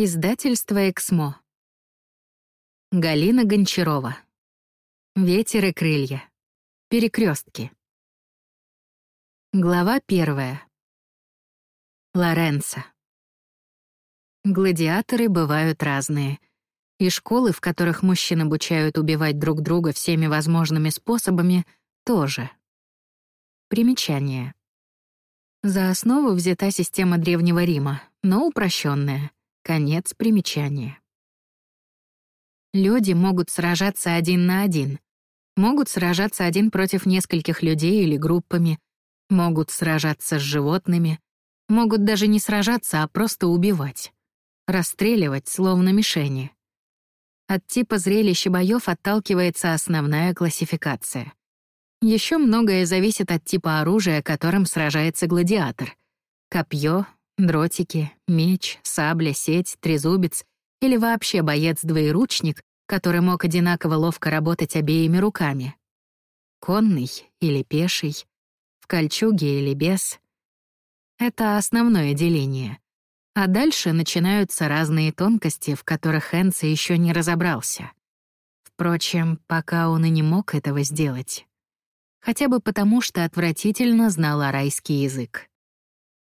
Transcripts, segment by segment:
Издательство «Эксмо». Галина Гончарова. Ветер и крылья. Перекрестки. Глава первая. Лоренцо. Гладиаторы бывают разные. И школы, в которых мужчин обучают убивать друг друга всеми возможными способами, тоже. Примечание. За основу взята система Древнего Рима, но упрощенная. Конец примечания. Люди могут сражаться один на один. Могут сражаться один против нескольких людей или группами. Могут сражаться с животными. Могут даже не сражаться, а просто убивать. Расстреливать, словно мишени. От типа зрелища боёв отталкивается основная классификация. Еще многое зависит от типа оружия, которым сражается гладиатор. Копье, Дротики, меч, сабля, сеть, трезубец или вообще боец-двоеручник, который мог одинаково ловко работать обеими руками. Конный или пеший, в кольчуге или без. Это основное деление. А дальше начинаются разные тонкости, в которых Энце еще не разобрался. Впрочем, пока он и не мог этого сделать. Хотя бы потому, что отвратительно знал арайский язык.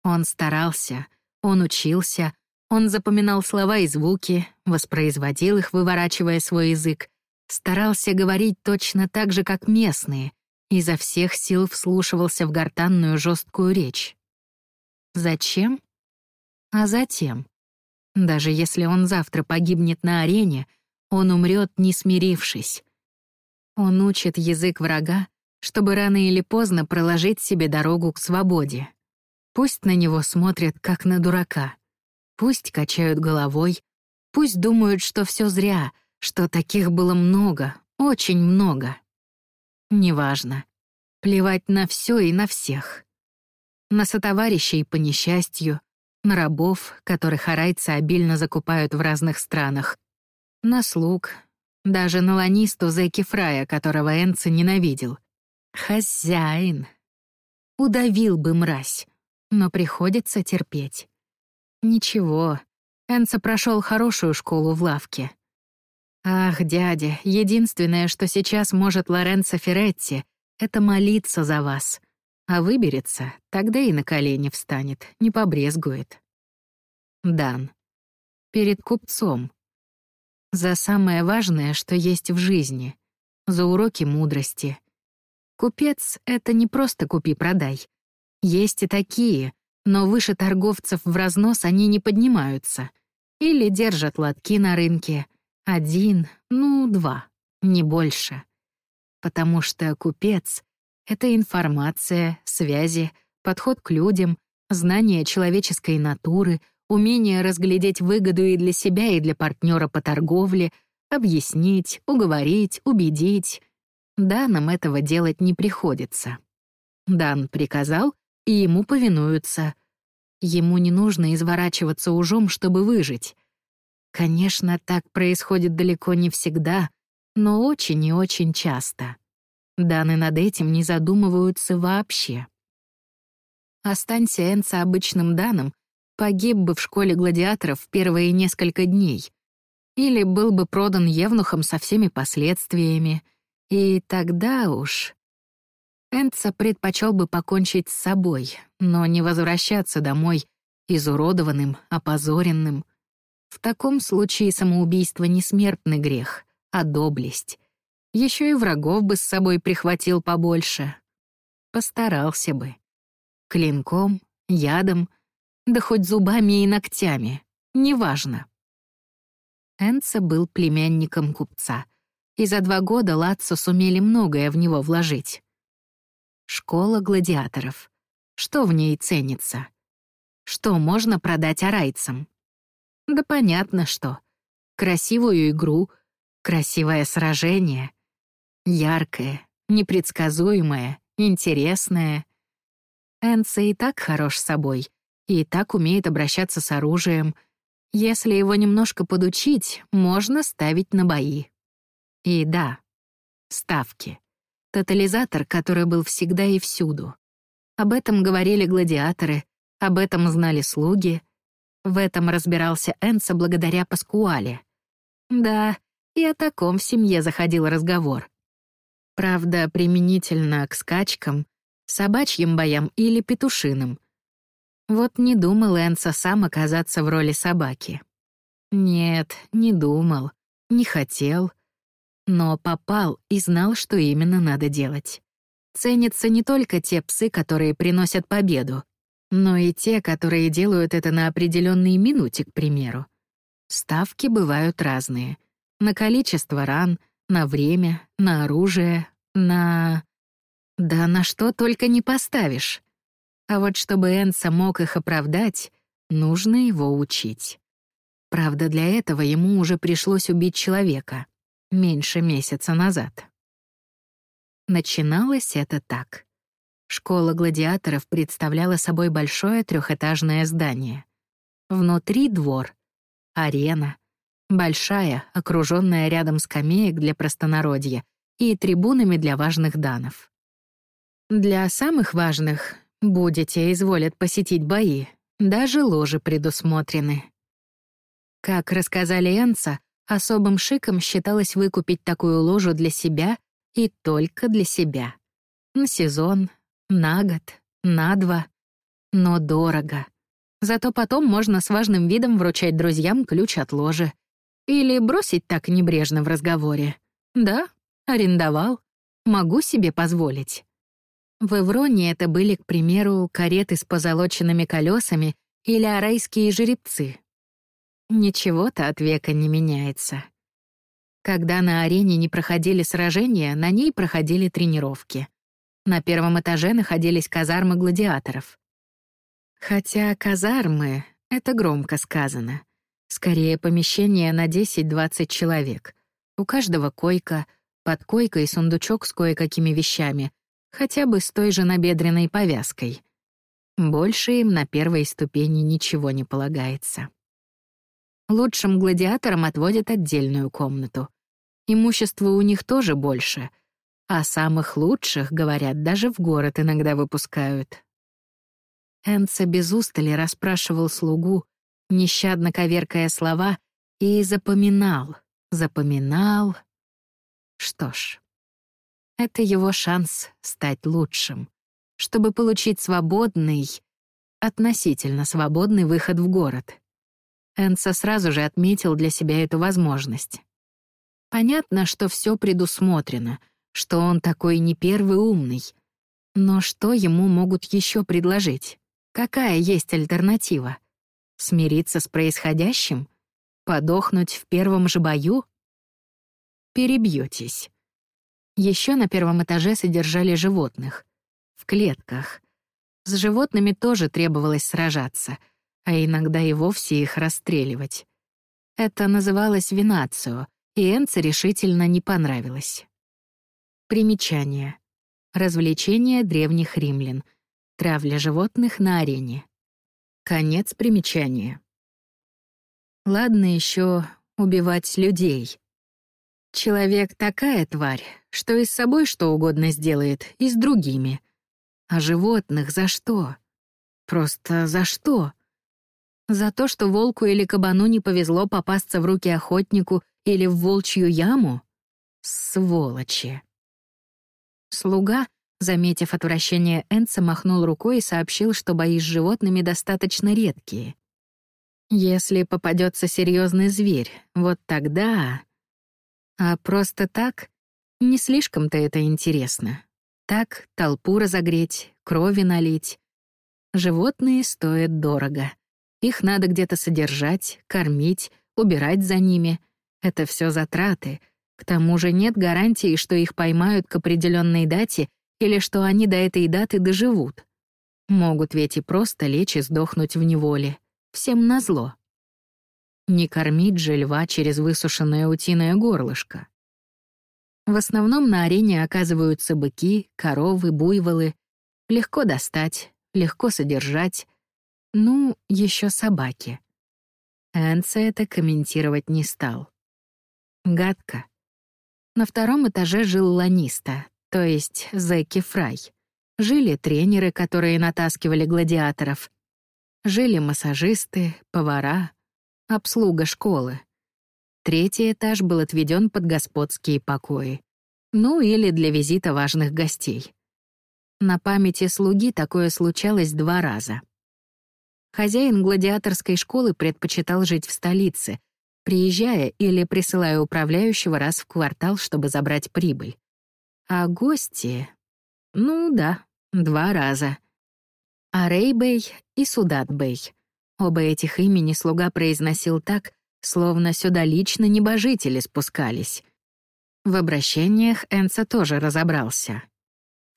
Он старался, он учился, он запоминал слова и звуки, воспроизводил их, выворачивая свой язык, старался говорить точно так же, как местные, изо всех сил вслушивался в гортанную жесткую речь. Зачем? А затем. Даже если он завтра погибнет на арене, он умрет, не смирившись. Он учит язык врага, чтобы рано или поздно проложить себе дорогу к свободе. Пусть на него смотрят, как на дурака. Пусть качают головой. Пусть думают, что все зря, что таких было много, очень много. Неважно. Плевать на все и на всех. На сотоварищей по несчастью, на рабов, которых арайцы обильно закупают в разных странах, на слуг, даже на ланисту Зеки Фрая, которого Энце ненавидел. Хозяин. Удавил бы мразь но приходится терпеть. Ничего, Энса прошел хорошую школу в лавке. Ах, дядя, единственное, что сейчас может Лоренцо Феретти, это молиться за вас. А выберется, тогда и на колени встанет, не побрезгует. Дан. Перед купцом. За самое важное, что есть в жизни. За уроки мудрости. Купец — это не просто купи-продай. Есть и такие, но выше торговцев в разнос они не поднимаются. Или держат лотки на рынке. Один, ну, два, не больше. Потому что купец — это информация, связи, подход к людям, знание человеческой натуры, умение разглядеть выгоду и для себя, и для партнера по торговле, объяснить, уговорить, убедить. Данным этого делать не приходится. Дан приказал — и ему повинуются. Ему не нужно изворачиваться ужом, чтобы выжить. Конечно, так происходит далеко не всегда, но очень и очень часто. Даны над этим не задумываются вообще. Останься Энца обычным Даном, погиб бы в школе гладиаторов в первые несколько дней. Или был бы продан евнухом со всеми последствиями. И тогда уж... Энца предпочел бы покончить с собой, но не возвращаться домой изуродованным, опозоренным. В таком случае самоубийство не смертный грех, а доблесть. Еще и врагов бы с собой прихватил побольше. Постарался бы. Клинком, ядом, да хоть зубами и ногтями, неважно. Энца был племянником купца, и за два года Лацо сумели многое в него вложить. Школа гладиаторов. Что в ней ценится? Что можно продать арайцам? Да понятно что. Красивую игру, красивое сражение. Яркое, непредсказуемое, интересное. Энса и так хорош собой, и так умеет обращаться с оружием. Если его немножко подучить, можно ставить на бои. И да, ставки. Тотализатор, который был всегда и всюду. Об этом говорили гладиаторы, об этом знали слуги. В этом разбирался Энса благодаря Паскуале. Да, и о таком в семье заходил разговор. Правда, применительно к скачкам, собачьим боям или петушиным. Вот не думал Энса сам оказаться в роли собаки. Нет, не думал, не хотел. Но попал и знал, что именно надо делать. Ценятся не только те псы, которые приносят победу, но и те, которые делают это на определенные минуте, к примеру. Ставки бывают разные. На количество ран, на время, на оружие, на... Да на что только не поставишь. А вот чтобы Энса мог их оправдать, нужно его учить. Правда, для этого ему уже пришлось убить человека. Меньше месяца назад. Начиналось это так. Школа гладиаторов представляла собой большое трехэтажное здание. Внутри двор, арена, большая, окруженная рядом скамеек для простонародья и трибунами для важных данов. Для самых важных, будете изволят посетить бои, даже ложи предусмотрены. Как рассказали Энца, особым шиком считалось выкупить такую ложу для себя и только для себя. На сезон, на год, на два. Но дорого. Зато потом можно с важным видом вручать друзьям ключ от ложи. Или бросить так небрежно в разговоре. Да, арендовал. Могу себе позволить. В Эвроне это были, к примеру, кареты с позолоченными колесами или арайские жеребцы. Ничего-то от века не меняется. Когда на арене не проходили сражения, на ней проходили тренировки. На первом этаже находились казармы гладиаторов. Хотя казармы — это громко сказано. Скорее, помещение на 10-20 человек. У каждого койка, под койкой сундучок с кое-какими вещами, хотя бы с той же набедренной повязкой. Больше им на первой ступени ничего не полагается. Лучшим гладиаторам отводят отдельную комнату. Имущества у них тоже больше, а самых лучших, говорят, даже в город иногда выпускают. Энца без устали расспрашивал слугу, нещадно коверкая слова, и запоминал, запоминал. Что ж, это его шанс стать лучшим, чтобы получить свободный, относительно свободный выход в город. Энца сразу же отметил для себя эту возможность. Понятно, что все предусмотрено, что он такой не первый умный. Но что ему могут еще предложить? Какая есть альтернатива? Смириться с происходящим? Подохнуть в первом же бою? Перебьетесь. Еще на первом этаже содержали животных. В клетках. С животными тоже требовалось сражаться, а иногда и вовсе их расстреливать. Это называлось винацио, и Энце решительно не понравилось. Примечание. Развлечение древних римлян. Травля животных на арене. Конец примечания. Ладно еще убивать людей. Человек такая тварь, что и с собой что угодно сделает, и с другими. А животных за что? Просто за что? За то, что волку или кабану не повезло попасться в руки охотнику или в волчью яму? Сволочи. Слуга, заметив отвращение Энца, махнул рукой и сообщил, что бои с животными достаточно редкие. Если попадется серьезный зверь, вот тогда... А просто так? Не слишком-то это интересно. Так толпу разогреть, крови налить. Животные стоят дорого. Их надо где-то содержать, кормить, убирать за ними — это все затраты. К тому же нет гарантии, что их поймают к определенной дате или что они до этой даты доживут. Могут ведь и просто лечь и сдохнуть в неволе. Всем назло. Не кормить же льва через высушенное утиное горлышко. В основном на арене оказываются быки, коровы, буйволы. Легко достать, легко содержать. Ну, еще собаки. Энце это комментировать не стал. Гадко. На втором этаже жил Ланиста, то есть Зеки Фрай. Жили тренеры, которые натаскивали гладиаторов. Жили массажисты, повара, обслуга школы. Третий этаж был отведен под господские покои. Ну или для визита важных гостей. На памяти слуги такое случалось два раза. Хозяин гладиаторской школы предпочитал жить в столице, приезжая или присылая управляющего раз в квартал, чтобы забрать прибыль. А гости... Ну да, два раза. Арейбей и Судатбей. Оба этих имени слуга произносил так, словно сюда лично небожители спускались. В обращениях Энса тоже разобрался.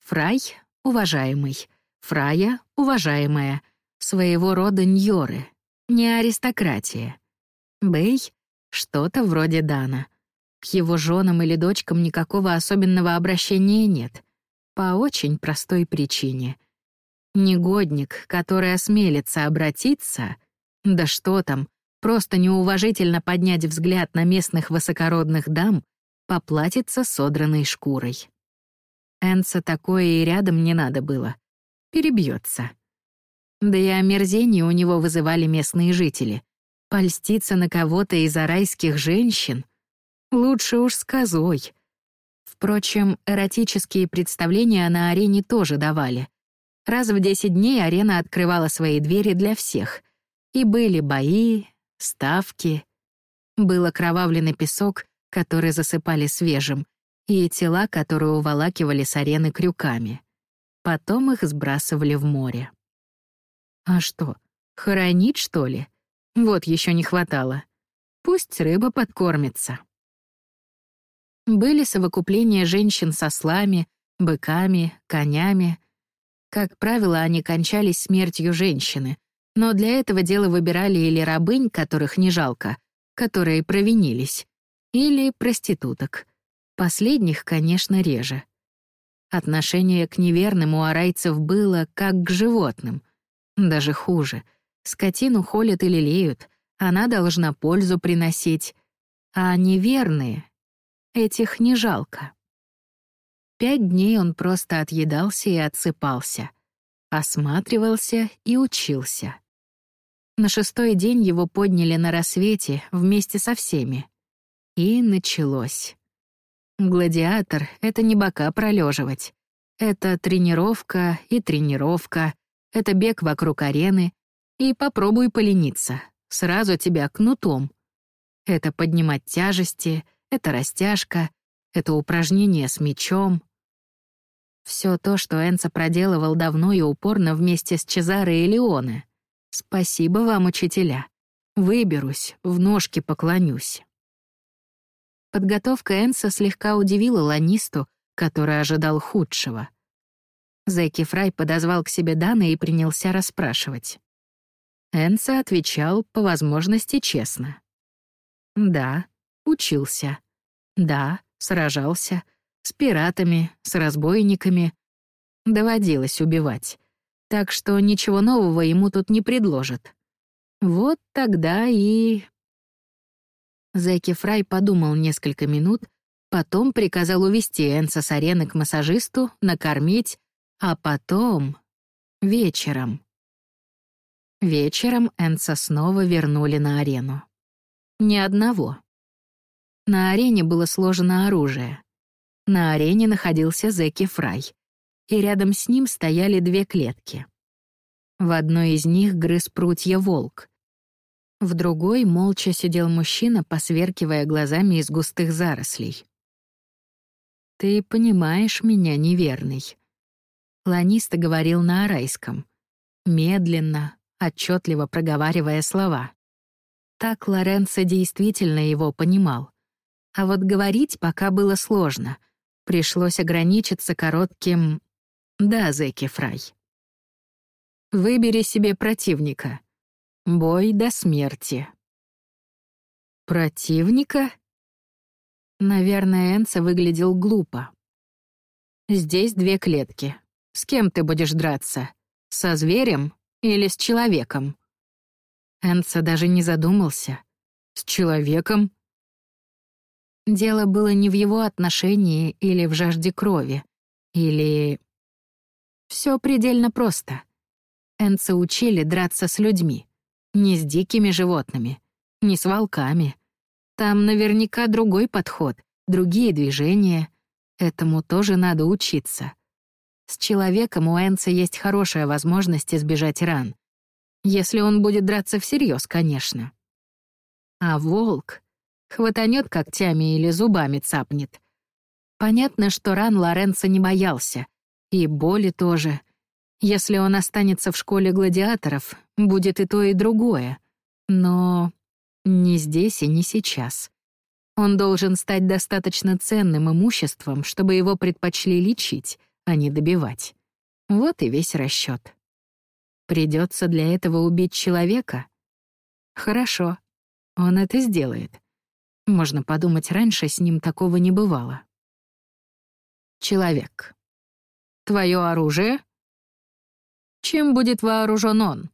Фрай — уважаемый, Фрая — уважаемая, своего рода ньоры, не аристократия. Бей что-то вроде Дана. К его женам или дочкам никакого особенного обращения нет. По очень простой причине. Негодник, который осмелится обратиться, да что там, просто неуважительно поднять взгляд на местных высокородных дам, поплатится содранной шкурой. Энса такое и рядом не надо было. Перебьется. Да и омерзение у него вызывали местные жители. Польститься на кого-то из арайских женщин? Лучше уж с козой. Впрочем, эротические представления на арене тоже давали. Раз в 10 дней арена открывала свои двери для всех. И были бои, ставки. Был окровавленный песок, который засыпали свежим, и тела, которые уволакивали с арены крюками. Потом их сбрасывали в море. А что, хоронить, что ли? Вот еще не хватало. Пусть рыба подкормится. Были совокупления женщин со слами, быками, конями. Как правило, они кончались смертью женщины, но для этого дела выбирали или рабынь, которых не жалко, которые провинились, или проституток. Последних, конечно, реже. Отношение к неверным у арайцев было как к животным. Даже хуже — Скотину холят и лелеют, она должна пользу приносить. А неверные, этих не жалко. Пять дней он просто отъедался и отсыпался, осматривался и учился. На шестой день его подняли на рассвете вместе со всеми. И началось. Гладиатор — это не бока пролеживать. Это тренировка и тренировка, это бег вокруг арены, и попробуй полениться. Сразу тебя кнутом. Это поднимать тяжести, это растяжка, это упражнение с мечом. Все то, что Энца проделывал давно и упорно вместе с Чезаре и Леоне. Спасибо вам, учителя. Выберусь, в ножки поклонюсь. Подготовка Энса слегка удивила Ланисту, который ожидал худшего. Зэки Фрай подозвал к себе Дана и принялся расспрашивать. Энса отвечал по возможности честно. Да, учился. Да, сражался. С пиратами, с разбойниками. Доводилось убивать. Так что ничего нового ему тут не предложат. Вот тогда и... Зэки Фрай подумал несколько минут, потом приказал увести Энса с арены к массажисту, накормить, а потом... вечером. Вечером Энса снова вернули на арену. Ни одного. На арене было сложено оружие. На арене находился Зеки Фрай, и рядом с ним стояли две клетки. В одной из них грыз прутья волк. В другой молча сидел мужчина, посверкивая глазами из густых зарослей. «Ты понимаешь меня, неверный», — Ланиста говорил на арайском. Медленно, отчетливо проговаривая слова. Так Лоренцо действительно его понимал. А вот говорить пока было сложно. Пришлось ограничиться коротким «Да, Зеки Фрай». Выбери себе противника. Бой до смерти. Противника? Наверное, Энса выглядел глупо. Здесь две клетки. С кем ты будешь драться? Со зверем или с человеком? Энца даже не задумался. С человеком? Дело было не в его отношении или в жажде крови, или... Все предельно просто. Энца учили драться с людьми. Не с дикими животными, не с волками. Там наверняка другой подход, другие движения. Этому тоже надо учиться. С человеком у Энца есть хорошая возможность избежать ран. Если он будет драться всерьез, конечно. А волк хватанет когтями или зубами цапнет. Понятно, что ран Лоренцо не боялся. И боли тоже. Если он останется в школе гладиаторов, будет и то, и другое. Но не здесь и не сейчас. Он должен стать достаточно ценным имуществом, чтобы его предпочли лечить, а не добивать. Вот и весь расчет. Придется для этого убить человека? Хорошо, он это сделает. Можно подумать, раньше с ним такого не бывало. Человек. Твое оружие? Чем будет вооружен он?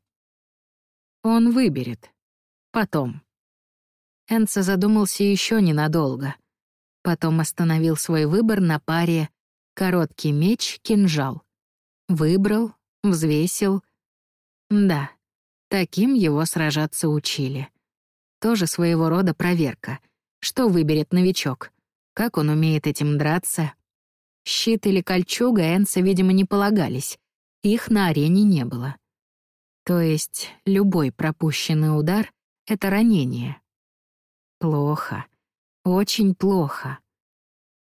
Он выберет. Потом. Энца задумался еще ненадолго. Потом остановил свой выбор на паре короткий меч, кинжал. Выбрал, взвесил. Да, таким его сражаться учили. Тоже своего рода проверка. Что выберет новичок? Как он умеет этим драться? Щит или кольчуга Энса, видимо, не полагались. Их на арене не было. То есть любой пропущенный удар — это ранение. Плохо. Очень плохо.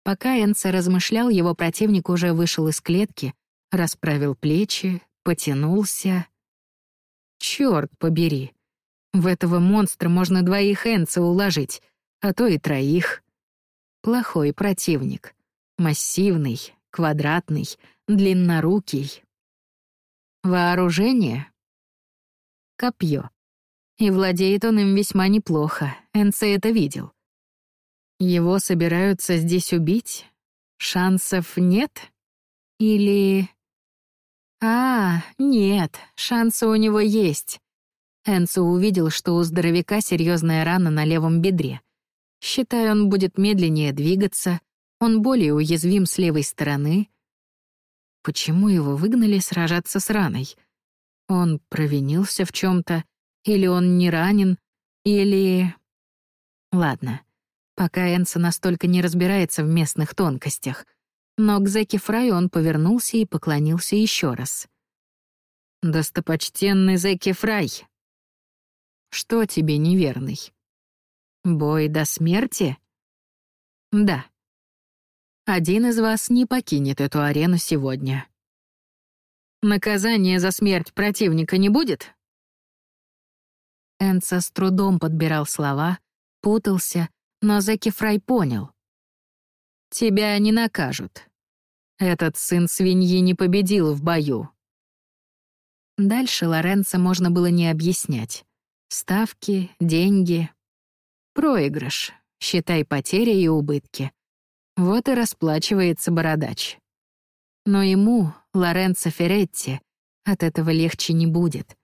Пока Энса размышлял, его противник уже вышел из клетки, расправил плечи, потянулся. Чёрт побери. В этого монстра можно двоих Энца уложить, а то и троих. Плохой противник. Массивный, квадратный, длиннорукий. Вооружение? Копье. И владеет он им весьма неплохо, Энце это видел. Его собираются здесь убить? Шансов нет? Или... А, нет, шансы у него есть. Энцо увидел, что у здоровяка серьезная рана на левом бедре. Считая, он будет медленнее двигаться, он более уязвим с левой стороны. Почему его выгнали сражаться с раной? Он провинился в чем то или он не ранен, или... Ладно, пока Энса настолько не разбирается в местных тонкостях. Но к Зеке Фраю он повернулся и поклонился еще раз. «Достопочтенный Зеки Фрай!» «Что тебе неверный?» «Бой до смерти?» «Да. Один из вас не покинет эту арену сегодня». «Наказания за смерть противника не будет?» Энца с трудом подбирал слова, путался, но Зеки Фрай понял. «Тебя не накажут. Этот сын свиньи не победил в бою». Дальше Лоренцо можно было не объяснять. Ставки, деньги. Проигрыш. Считай потери и убытки. Вот и расплачивается бородач. Но ему, Лоренцо Феретти, от этого легче не будет.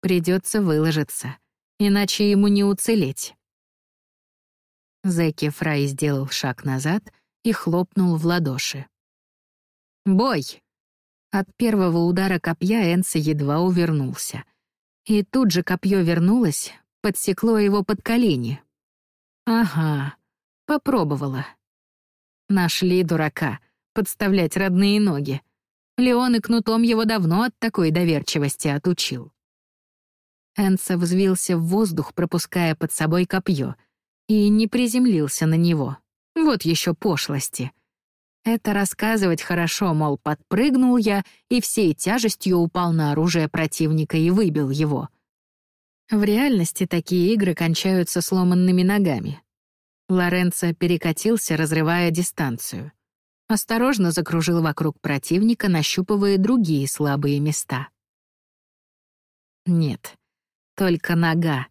Придется выложиться иначе ему не уцелеть. Зеки Фрай сделал шаг назад и хлопнул в ладоши. «Бой!» От первого удара копья Энса едва увернулся. И тут же копье вернулось, подсекло его под колени. «Ага, попробовала». Нашли дурака, подставлять родные ноги. Леон и кнутом его давно от такой доверчивости отучил. Энса взвился в воздух, пропуская под собой копье, и не приземлился на него. Вот еще пошлости. Это рассказывать хорошо, мол, подпрыгнул я и всей тяжестью упал на оружие противника и выбил его. В реальности такие игры кончаются сломанными ногами. Лоренцо перекатился, разрывая дистанцию. Осторожно закружил вокруг противника, нащупывая другие слабые места. Нет, только нога.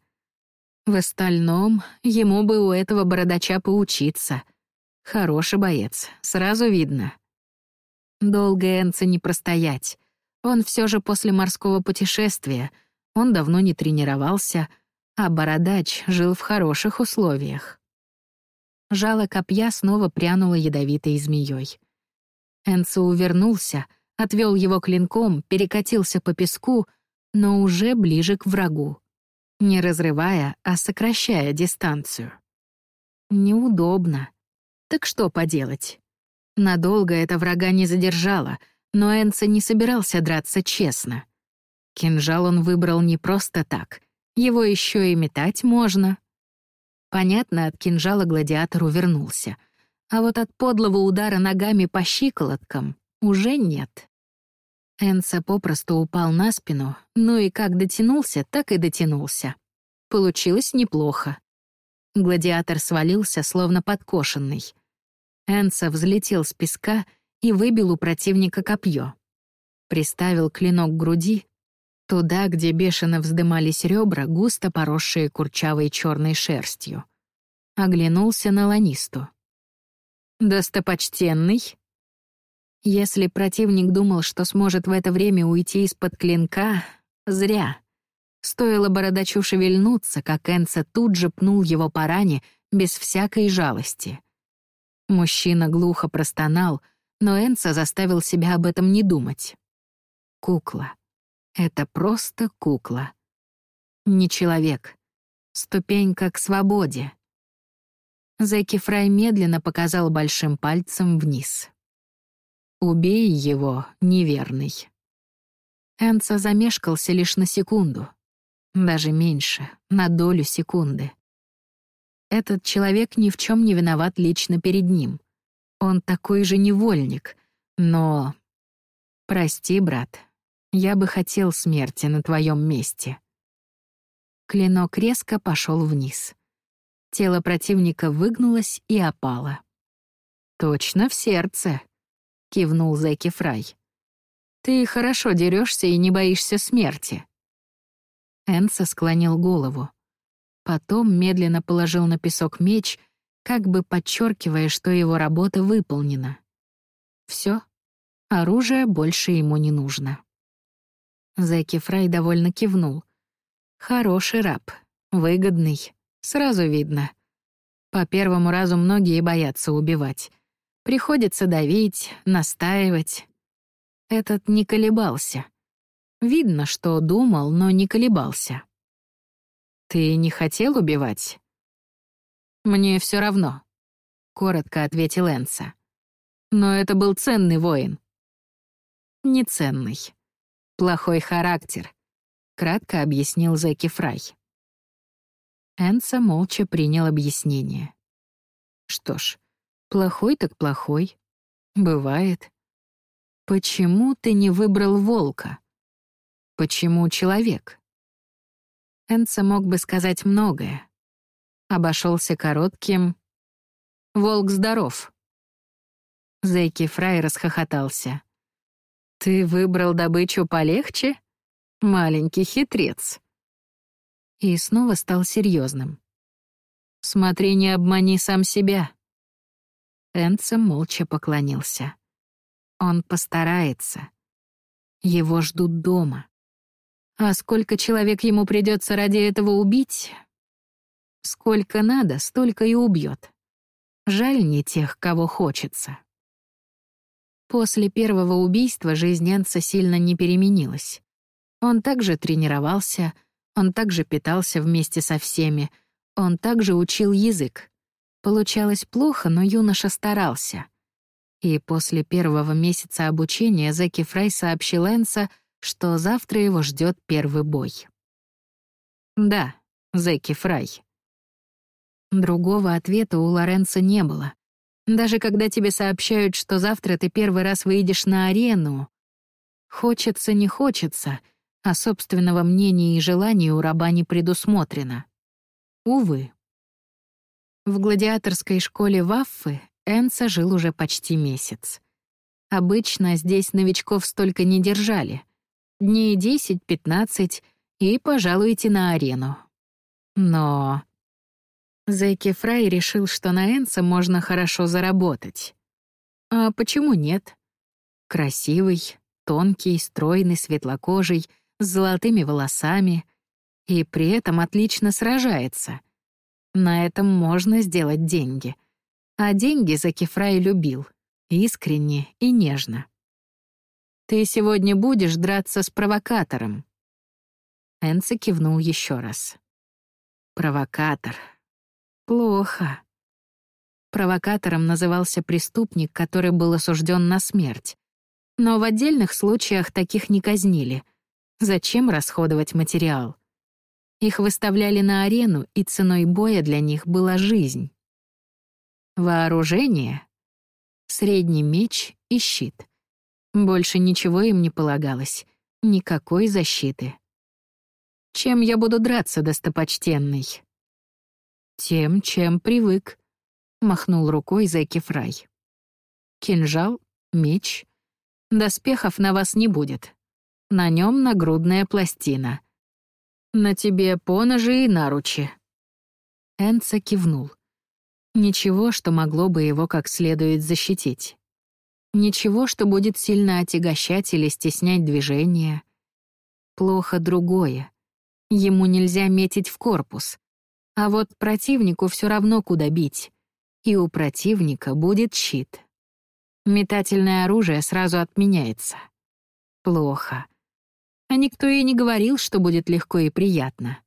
В остальном, ему бы у этого бородача поучиться. Хороший боец, сразу видно. Долго Энце не простоять. Он все же после морского путешествия, он давно не тренировался, а бородач жил в хороших условиях. Жало копья снова прянуло ядовитой змеей. Энце увернулся, отвел его клинком, перекатился по песку, но уже ближе к врагу, не разрывая, а сокращая дистанцию. Неудобно. Так что поделать? Надолго это врага не задержало, но Энца не собирался драться честно. Кинжал он выбрал не просто так, его еще и метать можно. Понятно, от кинжала гладиатор увернулся, а вот от подлого удара ногами по щиколоткам уже нет. Энса попросту упал на спину, ну и как дотянулся, так и дотянулся. Получилось неплохо. Гладиатор свалился, словно подкошенный. Энса взлетел с песка и выбил у противника копье. Приставил клинок к груди, туда, где бешено вздымались ребра, густо поросшие курчавой черной шерстью. Оглянулся на Ланисту. «Достопочтенный?» Если противник думал, что сможет в это время уйти из-под клинка, зря. Стоило бородачу шевельнуться, как Энца тут же пнул его по ране без всякой жалости. Мужчина глухо простонал, но Энца заставил себя об этом не думать. Кукла. Это просто кукла. Не человек. Ступенька к свободе. Зэки Фрай медленно показал большим пальцем вниз. «Убей его, неверный». Энца замешкался лишь на секунду. Даже меньше, на долю секунды. Этот человек ни в чем не виноват лично перед ним. Он такой же невольник, но... Прости, брат, я бы хотел смерти на твоем месте. Клинок резко пошел вниз. Тело противника выгнулось и опало. «Точно в сердце», — кивнул Зэки Фрай. «Ты хорошо дерешься и не боишься смерти». Энса склонил голову. Потом медленно положил на песок меч, как бы подчеркивая, что его работа выполнена. Все, оружие больше ему не нужно. Зэки Фрай довольно кивнул. Хороший раб, выгодный, сразу видно. По первому разу многие боятся убивать. Приходится давить, настаивать. Этот не колебался. Видно, что думал, но не колебался. «Ты не хотел убивать?» «Мне все равно», — коротко ответил Энса. «Но это был ценный воин». «Неценный. Плохой характер», — кратко объяснил Зэки Фрай. Энса молча принял объяснение. «Что ж, плохой так плохой. Бывает. Почему ты не выбрал волка?» Почему человек? Энца мог бы сказать многое. Обошелся коротким «Волк здоров». Зейки Фрай расхохотался. «Ты выбрал добычу полегче? Маленький хитрец». И снова стал серьезным. «Смотри, не обмани сам себя». Энца молча поклонился. Он постарается. Его ждут дома. А сколько человек ему придется ради этого убить? Сколько надо, столько и убьет. Жаль не тех, кого хочется. После первого убийства жизнь Энца сильно не переменилась. Он также тренировался, он также питался вместе со всеми, он также учил язык. Получалось плохо, но юноша старался. И после первого месяца обучения Зеки Фрай сообщил Энса, что завтра его ждет первый бой. «Да, Зеки Фрай». Другого ответа у Лоренца не было. Даже когда тебе сообщают, что завтра ты первый раз выйдешь на арену, хочется не хочется, а собственного мнения и желания у раба не предусмотрено. Увы. В гладиаторской школе Ваффы Энса жил уже почти месяц. Обычно здесь новичков столько не держали — Дней 10-15 и пожалуйте на арену. Но... Зэки Фрай решил, что на Энса можно хорошо заработать. А почему нет? Красивый, тонкий, стройный, светлокожий, с золотыми волосами и при этом отлично сражается. На этом можно сделать деньги. А деньги Зэки Фрай любил, искренне и нежно. Ты сегодня будешь драться с провокатором. Энце кивнул еще раз. Провокатор. Плохо. Провокатором назывался преступник, который был осужден на смерть. Но в отдельных случаях таких не казнили. Зачем расходовать материал? Их выставляли на арену, и ценой боя для них была жизнь. Вооружение — средний меч и щит. Больше ничего им не полагалось, никакой защиты. Чем я буду драться, достопочтенный? Тем, чем привык, — махнул рукой Зеки Фрай. Кинжал, меч. Доспехов на вас не будет. На нем нагрудная пластина. На тебе поножи и наручи. Энца кивнул. Ничего, что могло бы его как следует защитить. Ничего, что будет сильно отягощать или стеснять движение. Плохо другое. Ему нельзя метить в корпус. А вот противнику все равно куда бить. И у противника будет щит. Метательное оружие сразу отменяется. Плохо. А никто и не говорил, что будет легко и приятно.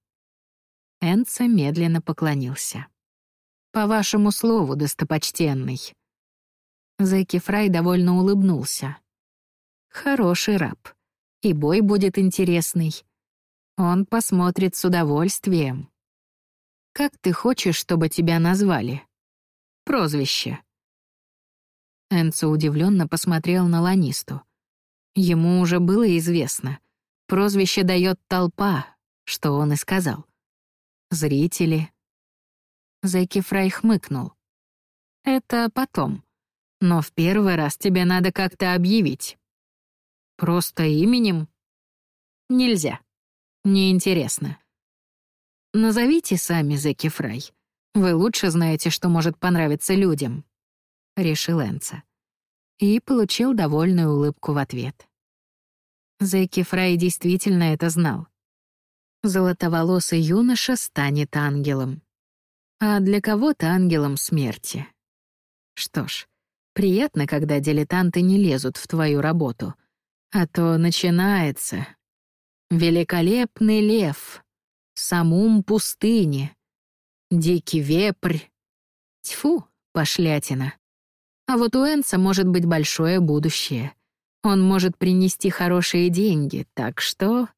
Энца медленно поклонился. «По вашему слову, достопочтенный». Зэки Фрай довольно улыбнулся. «Хороший раб. И бой будет интересный. Он посмотрит с удовольствием. Как ты хочешь, чтобы тебя назвали? Прозвище». Энцо удивленно посмотрел на Ланисту. Ему уже было известно. Прозвище дает толпа, что он и сказал. Зрители, Зэки Фрай хмыкнул. «Это потом. Но в первый раз тебе надо как-то объявить. Просто именем? Нельзя. Неинтересно. Назовите сами, Зэки Фрай. Вы лучше знаете, что может понравиться людям», — решил Энца. И получил довольную улыбку в ответ. Зэки Фрай действительно это знал. Золотоволосый юноша станет ангелом а для кого-то ангелом смерти. Что ж, приятно, когда дилетанты не лезут в твою работу, а то начинается. Великолепный лев, самум пустыни, дикий вепрь. Тьфу, пошлятина. А вот у Энса может быть большое будущее. Он может принести хорошие деньги, так что...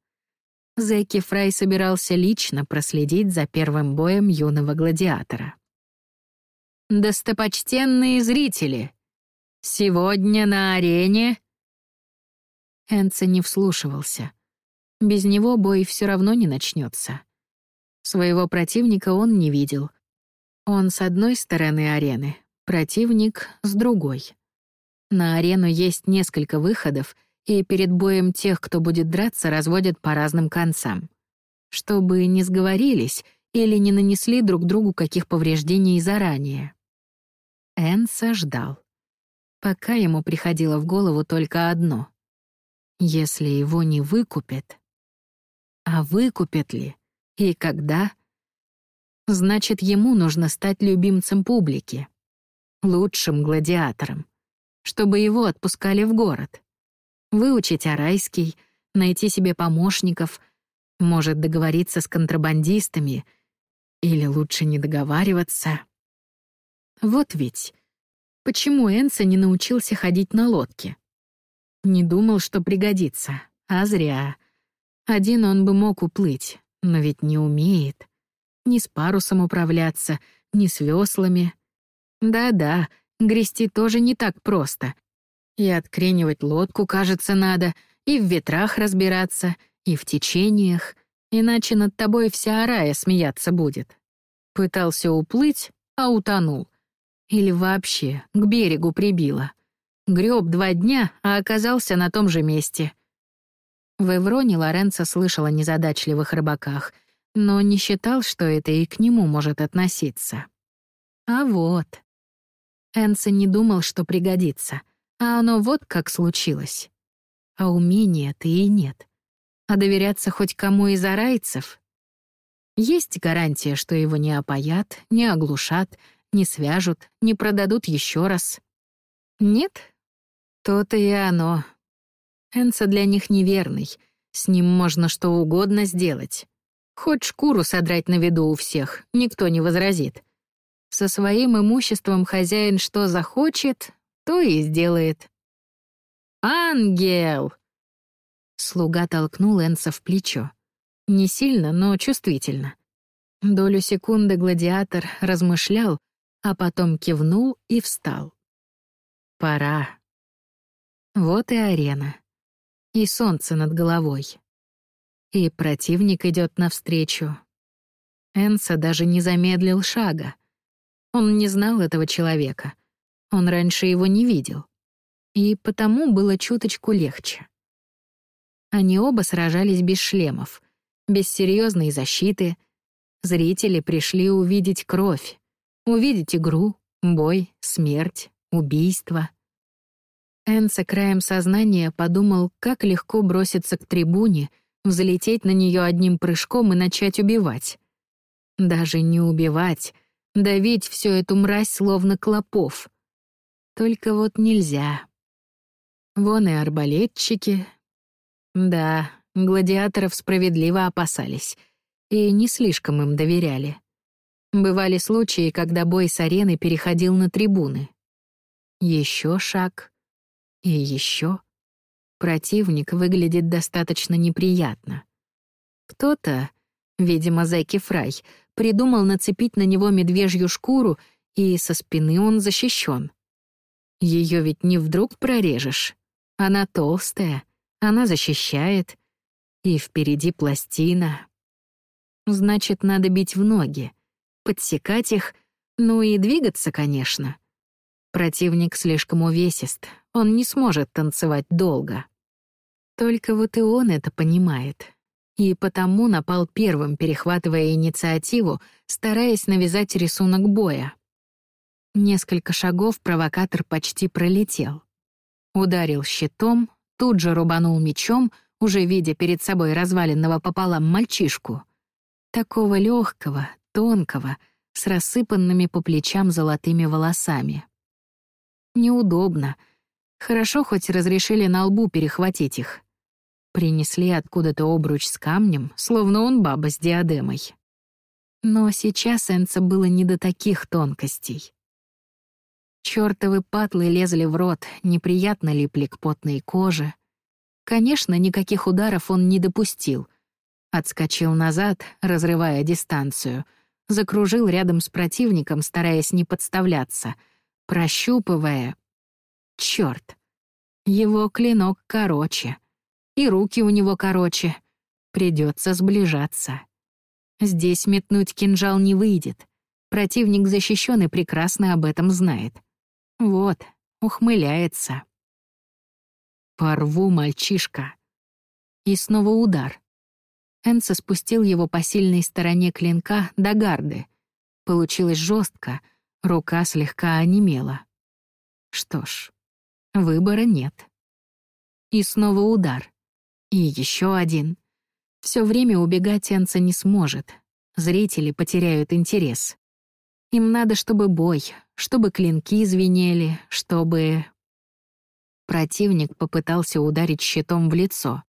Зэки Фрай собирался лично проследить за первым боем юного гладиатора. «Достопочтенные зрители! Сегодня на арене...» Энце не вслушивался. Без него бой все равно не начнется. Своего противника он не видел. Он с одной стороны арены, противник — с другой. На арену есть несколько выходов — и перед боем тех, кто будет драться, разводят по разным концам. Чтобы не сговорились или не нанесли друг другу каких повреждений заранее. Энса ждал. Пока ему приходило в голову только одно. Если его не выкупят... А выкупят ли? И когда? Значит, ему нужно стать любимцем публики. Лучшим гладиатором. Чтобы его отпускали в город выучить арайский, найти себе помощников, может договориться с контрабандистами или лучше не договариваться. Вот ведь, почему Энса не научился ходить на лодке? Не думал, что пригодится, а зря. Один он бы мог уплыть, но ведь не умеет. Ни с парусом управляться, ни с веслами. Да-да, грести тоже не так просто — и откренивать лодку, кажется, надо, и в ветрах разбираться, и в течениях, иначе над тобой вся арая смеяться будет. Пытался уплыть, а утонул. Или вообще к берегу прибило. Греб два дня, а оказался на том же месте. В Эвроне Лоренцо слышал о незадачливых рыбаках, но не считал, что это и к нему может относиться. А вот. Энса не думал, что пригодится — а оно вот как случилось. А умения-то и нет. А доверяться хоть кому из арайцев? Есть гарантия, что его не опоят, не оглушат, не свяжут, не продадут еще раз. Нет? То-то и оно. Энса для них неверный, С ним можно что угодно сделать. Хоть шкуру содрать на виду у всех, никто не возразит. Со своим имуществом хозяин что захочет, то и сделает. «Ангел!» Слуга толкнул Энса в плечо. Не сильно, но чувствительно. Долю секунды гладиатор размышлял, а потом кивнул и встал. «Пора». Вот и арена. И солнце над головой. И противник идет навстречу. Энса даже не замедлил шага. Он не знал этого человека. Он раньше его не видел. И потому было чуточку легче. Они оба сражались без шлемов, без серьезной защиты. Зрители пришли увидеть кровь, увидеть игру, бой, смерть, убийство. Энса краем сознания подумал, как легко броситься к трибуне, взлететь на нее одним прыжком и начать убивать. Даже не убивать, давить всю эту мразь словно клопов. Только вот нельзя. Вон и арбалетчики. Да, гладиаторов справедливо опасались и не слишком им доверяли. Бывали случаи, когда бой с арены переходил на трибуны. Еще шаг. И еще. Противник выглядит достаточно неприятно. Кто-то, видимо, Зайки Фрай, придумал нацепить на него медвежью шкуру, и со спины он защищен. Ее ведь не вдруг прорежешь. Она толстая, она защищает. И впереди пластина. Значит, надо бить в ноги, подсекать их, ну и двигаться, конечно. Противник слишком увесист, он не сможет танцевать долго. Только вот и он это понимает и потому напал первым, перехватывая инициативу, стараясь навязать рисунок боя. Несколько шагов провокатор почти пролетел. Ударил щитом, тут же рубанул мечом, уже видя перед собой разваленного пополам мальчишку. Такого легкого, тонкого, с рассыпанными по плечам золотыми волосами. Неудобно. Хорошо хоть разрешили на лбу перехватить их. Принесли откуда-то обруч с камнем, словно он баба с диадемой. Но сейчас Энца было не до таких тонкостей. Чёртовы патлы лезли в рот, неприятно липли к потной коже. Конечно, никаких ударов он не допустил. Отскочил назад, разрывая дистанцию. Закружил рядом с противником, стараясь не подставляться. Прощупывая... Чёрт. Его клинок короче — и руки у него короче. Придется сближаться. Здесь метнуть кинжал не выйдет. Противник защищен и прекрасно об этом знает. Вот, ухмыляется. Порву, мальчишка. И снова удар. Энса спустил его по сильной стороне клинка до гарды. Получилось жестко, рука слегка онемела. Что ж, выбора нет. И снова удар. И еще один. Все время убегать Энца не сможет. Зрители потеряют интерес. Им надо, чтобы бой, чтобы клинки звенели, чтобы... Противник попытался ударить щитом в лицо.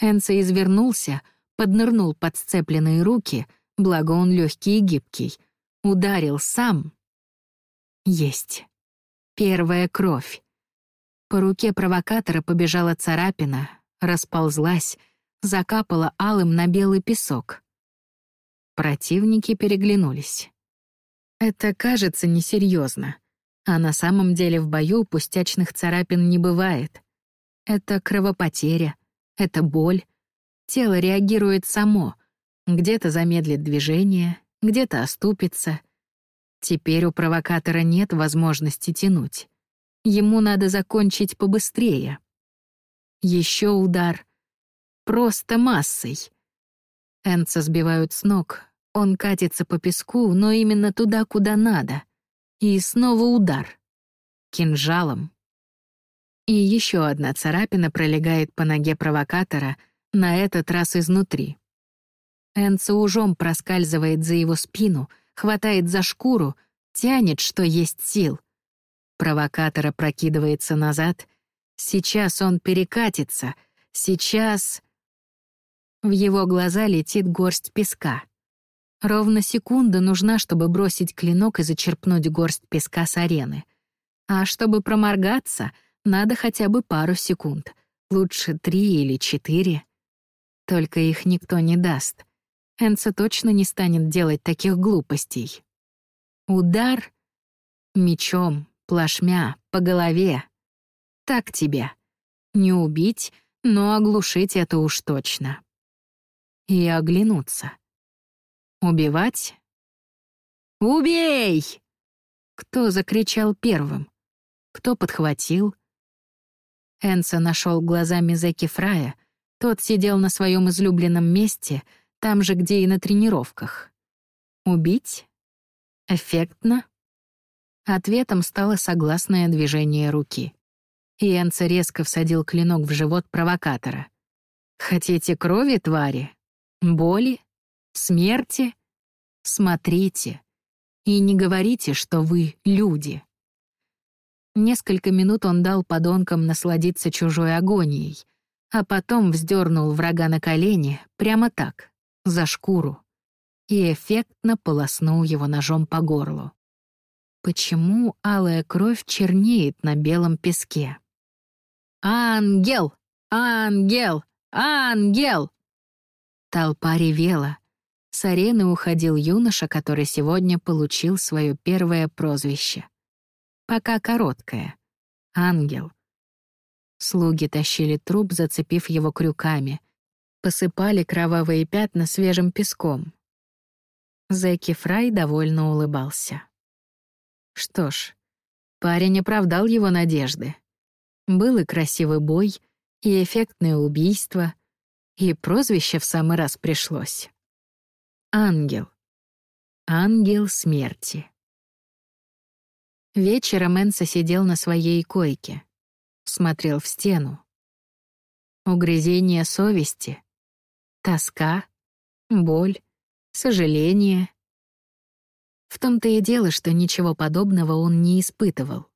Энца извернулся, поднырнул под сцепленные руки, благо он легкий и гибкий. Ударил сам. Есть. Первая кровь. По руке провокатора побежала царапина, расползлась, закапала алым на белый песок. Противники переглянулись. Это кажется несерьезно, а на самом деле в бою пустячных царапин не бывает. Это кровопотеря, это боль. Тело реагирует само, где-то замедлит движение, где-то оступится. Теперь у провокатора нет возможности тянуть. Ему надо закончить побыстрее. Еще удар. Просто массой. Энца сбивают с ног. Он катится по песку, но именно туда, куда надо. И снова удар. Кинжалом. И еще одна царапина пролегает по ноге провокатора, на этот раз изнутри. Энца ужом проскальзывает за его спину, хватает за шкуру, тянет, что есть сил. Провокатора прокидывается назад — Сейчас он перекатится. Сейчас... В его глаза летит горсть песка. Ровно секунда нужна, чтобы бросить клинок и зачерпнуть горсть песка с арены. А чтобы проморгаться, надо хотя бы пару секунд. Лучше три или четыре. Только их никто не даст. Энца точно не станет делать таких глупостей. Удар мечом, плашмя, по голове. Так тебе. Не убить, но оглушить это уж точно. И оглянуться. Убивать? «Убей!» Кто закричал первым? Кто подхватил? Энса нашел глазами Зеки Фрая. Тот сидел на своем излюбленном месте, там же, где и на тренировках. Убить? Эффектно? Ответом стало согласное движение руки. И Энца резко всадил клинок в живот провокатора. «Хотите крови, твари? Боли? Смерти? Смотрите. И не говорите, что вы люди». Несколько минут он дал подонкам насладиться чужой агонией, а потом вздернул врага на колени прямо так, за шкуру, и эффектно полоснул его ножом по горлу. Почему алая кровь чернеет на белом песке? «Ангел! Ангел! Ангел!» Толпа ревела. С арены уходил юноша, который сегодня получил свое первое прозвище пока короткая. Ангел. Слуги тащили труп, зацепив его крюками. Посыпали кровавые пятна свежим песком. Зэки Фрай довольно улыбался. Что ж, парень оправдал его надежды. Был и красивый бой, и эффектное убийство, и прозвище в самый раз пришлось. Ангел. Ангел смерти. Вечером Энса сидел на своей койке, смотрел в стену. Угрызение совести, тоска, боль, сожаление. В том-то и дело, что ничего подобного он не испытывал.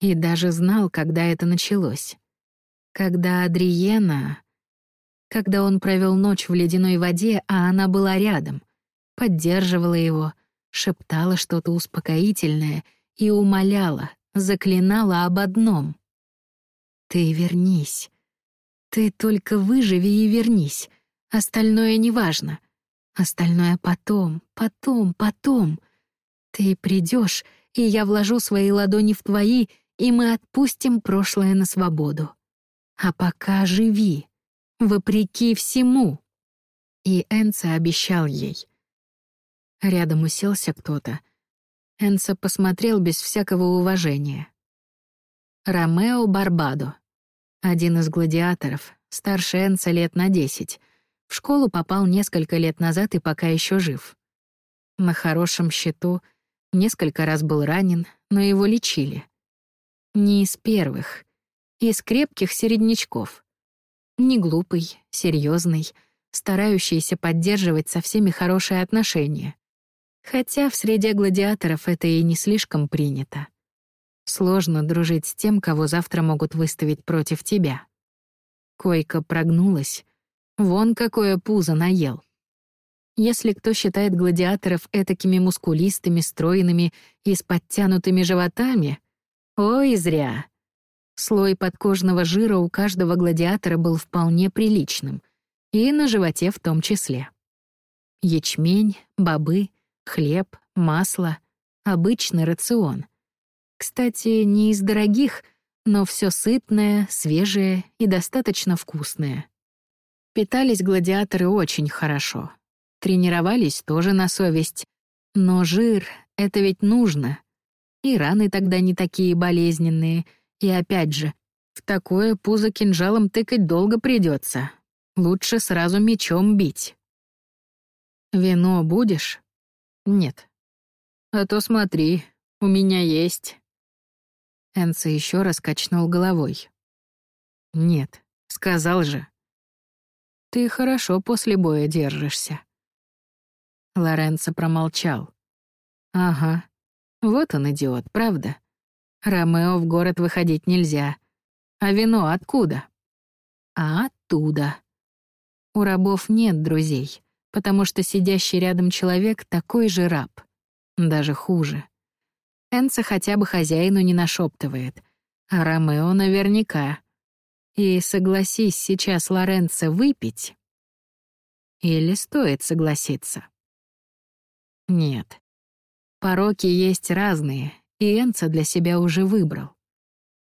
И даже знал, когда это началось. Когда Адриена... Когда он провел ночь в ледяной воде, а она была рядом, поддерживала его, шептала что-то успокоительное — и умоляла, заклинала об одном. «Ты вернись. Ты только выживи и вернись. Остальное неважно. Остальное потом, потом, потом. Ты придешь, и я вложу свои ладони в твои, и мы отпустим прошлое на свободу. А пока живи, вопреки всему». И Энца обещал ей. Рядом уселся кто-то — Энса посмотрел без всякого уважения. Ромео Барбадо. Один из гладиаторов, старше Энса лет на десять. В школу попал несколько лет назад и пока еще жив. На хорошем счету, несколько раз был ранен, но его лечили. Не из первых, из крепких середнячков. Не глупый, серьезный, старающийся поддерживать со всеми хорошие отношения. Хотя в среде гладиаторов это и не слишком принято. Сложно дружить с тем, кого завтра могут выставить против тебя. Койка прогнулась. Вон какое пузо наел. Если кто считает гладиаторов этакими мускулистыми, стройными и с подтянутыми животами, ой, зря. Слой подкожного жира у каждого гладиатора был вполне приличным, и на животе в том числе. Ячмень, бобы, Хлеб, масло, обычный рацион. Кстати, не из дорогих, но все сытное, свежее и достаточно вкусное. Питались гладиаторы очень хорошо. Тренировались тоже на совесть. Но жир — это ведь нужно. И раны тогда не такие болезненные. И опять же, в такое пузо кинжалом тыкать долго придется. Лучше сразу мечом бить. «Вино будешь?» «Нет». «А то смотри, у меня есть». Энса еще раз качнул головой. «Нет, сказал же». «Ты хорошо после боя держишься». Лоренцо промолчал. «Ага, вот он идиот, правда? Ромео в город выходить нельзя. А вино откуда?» «А оттуда». У рабов нет друзей, потому что сидящий рядом человек такой же раб. Даже хуже. Энца хотя бы хозяину не нашептывает, а Ромео наверняка. И согласись сейчас Лоренцо выпить. Или стоит согласиться? Нет. Пороки есть разные, и Энца для себя уже выбрал.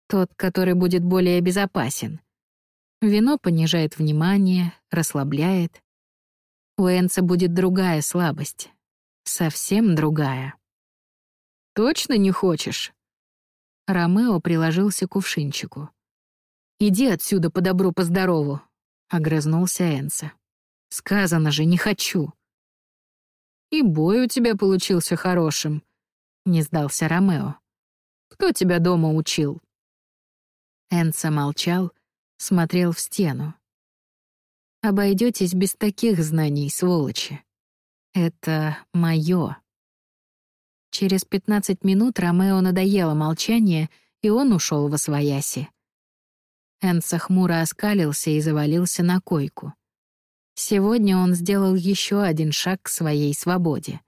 Тот, который будет более безопасен. Вино понижает внимание, расслабляет. У Энца будет другая слабость. Совсем другая. «Точно не хочешь?» Ромео приложился к кувшинчику. «Иди отсюда по добру, по здорову», — огрызнулся Энца. «Сказано же, не хочу». «И бой у тебя получился хорошим», — не сдался Ромео. «Кто тебя дома учил?» Энца молчал, смотрел в стену. Обойдетесь без таких знаний, сволочи. Это моё. Через пятнадцать минут Ромео надоело молчание, и он ушел во свояси. Энца хмуро оскалился и завалился на койку. Сегодня он сделал еще один шаг к своей свободе.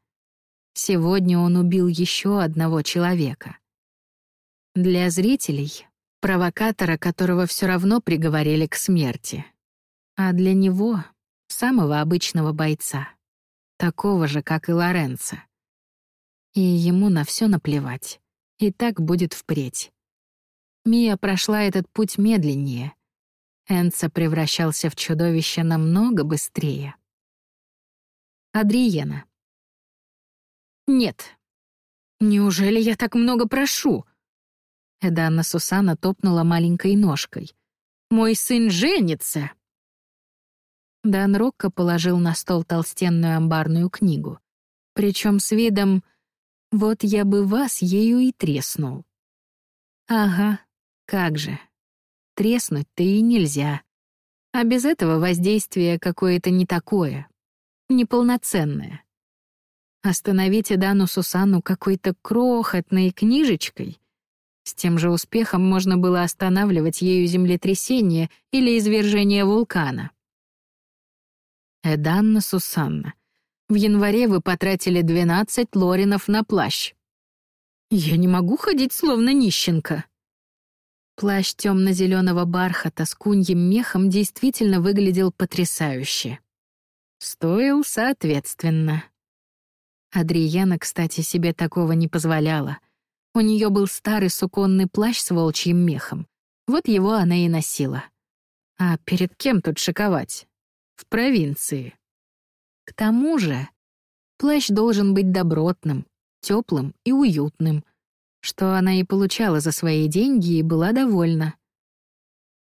Сегодня он убил еще одного человека. Для зрителей — провокатора, которого все равно приговорили к смерти. А для него — самого обычного бойца. Такого же, как и Лоренцо. И ему на все наплевать. И так будет впредь. Мия прошла этот путь медленнее, Энца превращался в чудовище намного быстрее. Адриена. «Нет. Неужели я так много прошу?» Эданна Сусана топнула маленькой ножкой. «Мой сын женится!» Дан Рокко положил на стол толстенную амбарную книгу. Причем с видом «Вот я бы вас ею и треснул». «Ага, как же, треснуть-то и нельзя. А без этого воздействие какое-то не такое, неполноценное. Остановите Дану Сусану какой-то крохотной книжечкой. С тем же успехом можно было останавливать ею землетрясение или извержение вулкана. Эданна Сусанна, в январе вы потратили 12 лоринов на плащ. Я не могу ходить словно нищенка. Плащ темно-зеленого бархата с куньим мехом действительно выглядел потрясающе. Стоил соответственно. Адриена, кстати, себе такого не позволяла. У нее был старый суконный плащ с волчьим мехом. Вот его она и носила. А перед кем тут шиковать? В провинции. К тому же, плащ должен быть добротным, теплым и уютным — что она и получала за свои деньги и была довольна.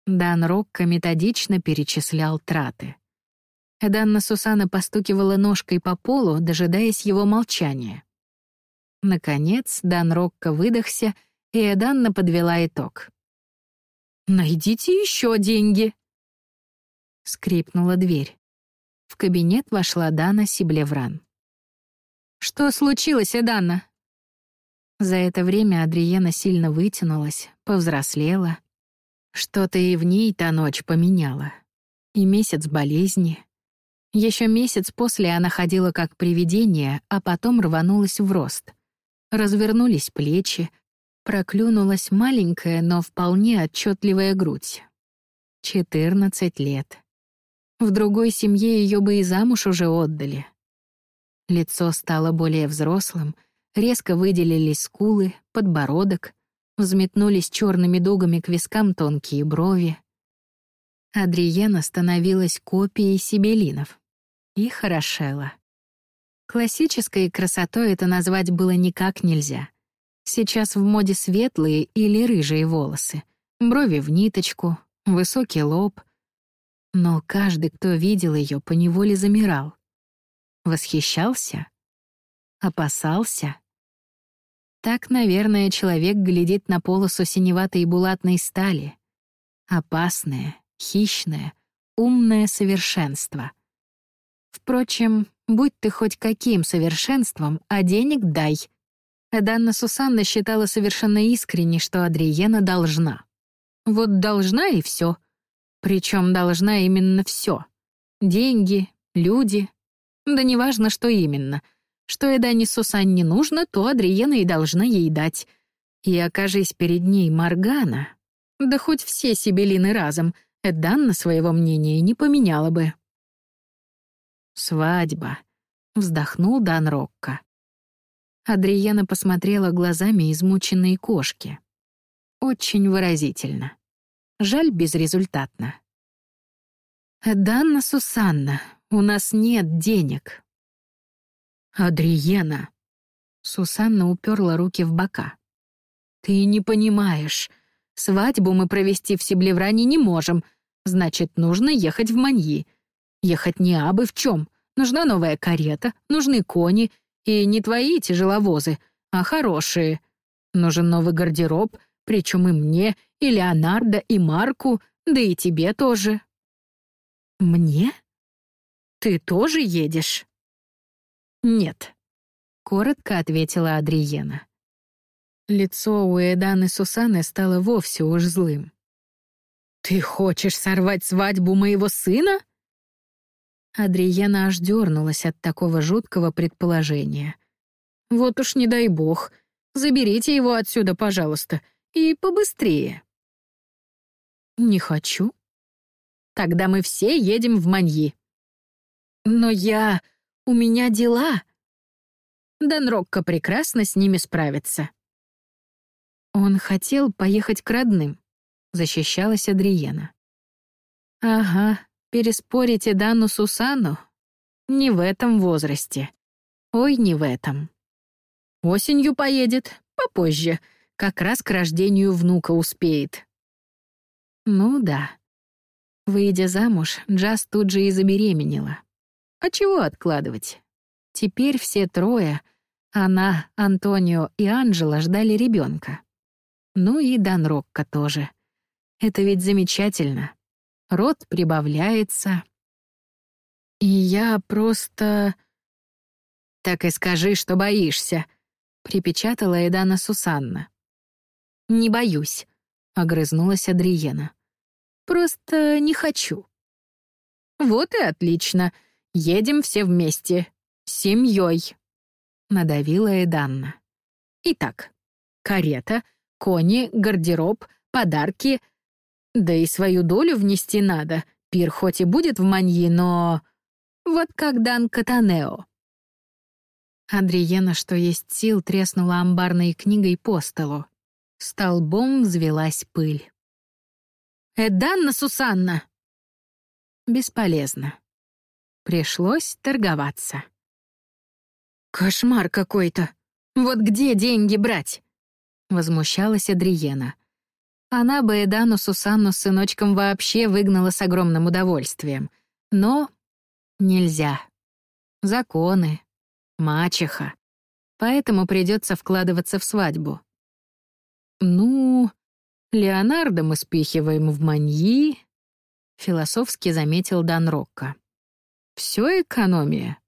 Дан Рокко методично перечислял траты. Эданна Сусана постукивала ножкой по полу, дожидаясь его молчания. Наконец Дан Рокко выдохся, и Эданна подвела итог. «Найдите еще деньги!» Скрипнула дверь. В кабинет вошла Дана Сиблевран. «Что случилось, Эданна? За это время Адриена сильно вытянулась, повзрослела. Что-то и в ней та ночь поменяла. И месяц болезни. Еще месяц после она ходила как привидение, а потом рванулась в рост. Развернулись плечи, проклюнулась маленькая, но вполне отчетливая грудь. 14 лет. В другой семье ее бы и замуж уже отдали. Лицо стало более взрослым — Резко выделились скулы, подбородок, взметнулись черными дугами к вискам тонкие брови. Адриена становилась копией сибелинов. И хорошела. Классической красотой это назвать было никак нельзя. Сейчас в моде светлые или рыжие волосы, брови в ниточку, высокий лоб. Но каждый, кто видел ее, поневоле замирал. Восхищался? Опасался? Так, наверное, человек глядит на полосу синеватой булатной стали. Опасное, хищное, умное совершенство. Впрочем, будь ты хоть каким совершенством, а денег дай. Эданна Сусанна считала совершенно искренне, что Адриена должна. Вот должна и все. Причем должна именно все. деньги, люди. Да неважно, что именно. Что Эдане Сусан не нужно, то Адриена и должна ей дать. И окажись перед ней Маргана, да хоть все Сибелины разом, Эданна своего мнения не поменяла бы. «Свадьба», — вздохнул Дан Рокко. Адриена посмотрела глазами измученной кошки. Очень выразительно. Жаль, безрезультатно. «Данна Сусанна, у нас нет денег». «Адриена!» Сусанна уперла руки в бока. «Ты не понимаешь. Свадьбу мы провести в Сиблевране не можем. Значит, нужно ехать в Маньи. Ехать не абы в чем. Нужна новая карета, нужны кони. И не твои тяжеловозы, а хорошие. Нужен новый гардероб, причем и мне, и Леонардо, и Марку, да и тебе тоже. «Мне? Ты тоже едешь?» «Нет», — коротко ответила Адриена. Лицо у Эданы Сусаны стало вовсе уж злым. «Ты хочешь сорвать свадьбу моего сына?» Адриена аж дернулась от такого жуткого предположения. «Вот уж не дай бог. Заберите его отсюда, пожалуйста, и побыстрее». «Не хочу», Тогда мы все едем в Маньи». «Но я... у меня дела». Дэн Рокко прекрасно с ними справится. Он хотел поехать к родным, защищалась Адриена. Ага, переспорите Дану Сусану? Не в этом возрасте. Ой, не в этом. Осенью поедет, попозже, как раз к рождению внука успеет. Ну да. Выйдя замуж, Джаз тут же и забеременела. А чего откладывать? Теперь все трое, она, Антонио и Анжела, ждали ребенка. Ну и Дан Рокко тоже. Это ведь замечательно. Род прибавляется. И я просто... «Так и скажи, что боишься», — припечатала Эдана Сусанна. «Не боюсь», — огрызнулась Адриена. Просто не хочу». «Вот и отлично. Едем все вместе. Семьей», — надавила Эданна. «Итак, карета, кони, гардероб, подарки. Да и свою долю внести надо. Пир хоть и будет в Маньи, но... Вот как Дан Катанео». Адриена, что есть сил, треснула амбарной книгой по столу. Столбом взвелась пыль. Эданна Сусанна!» Бесполезно. Пришлось торговаться. «Кошмар какой-то! Вот где деньги брать?» Возмущалась Адриена. Она бы Эдану Сусанну с сыночком вообще выгнала с огромным удовольствием. Но нельзя. Законы. Мачеха. Поэтому придется вкладываться в свадьбу. Ну, Леонардо мы спихиваем в маньи, философски заметил Дан Рокко. Все экономия.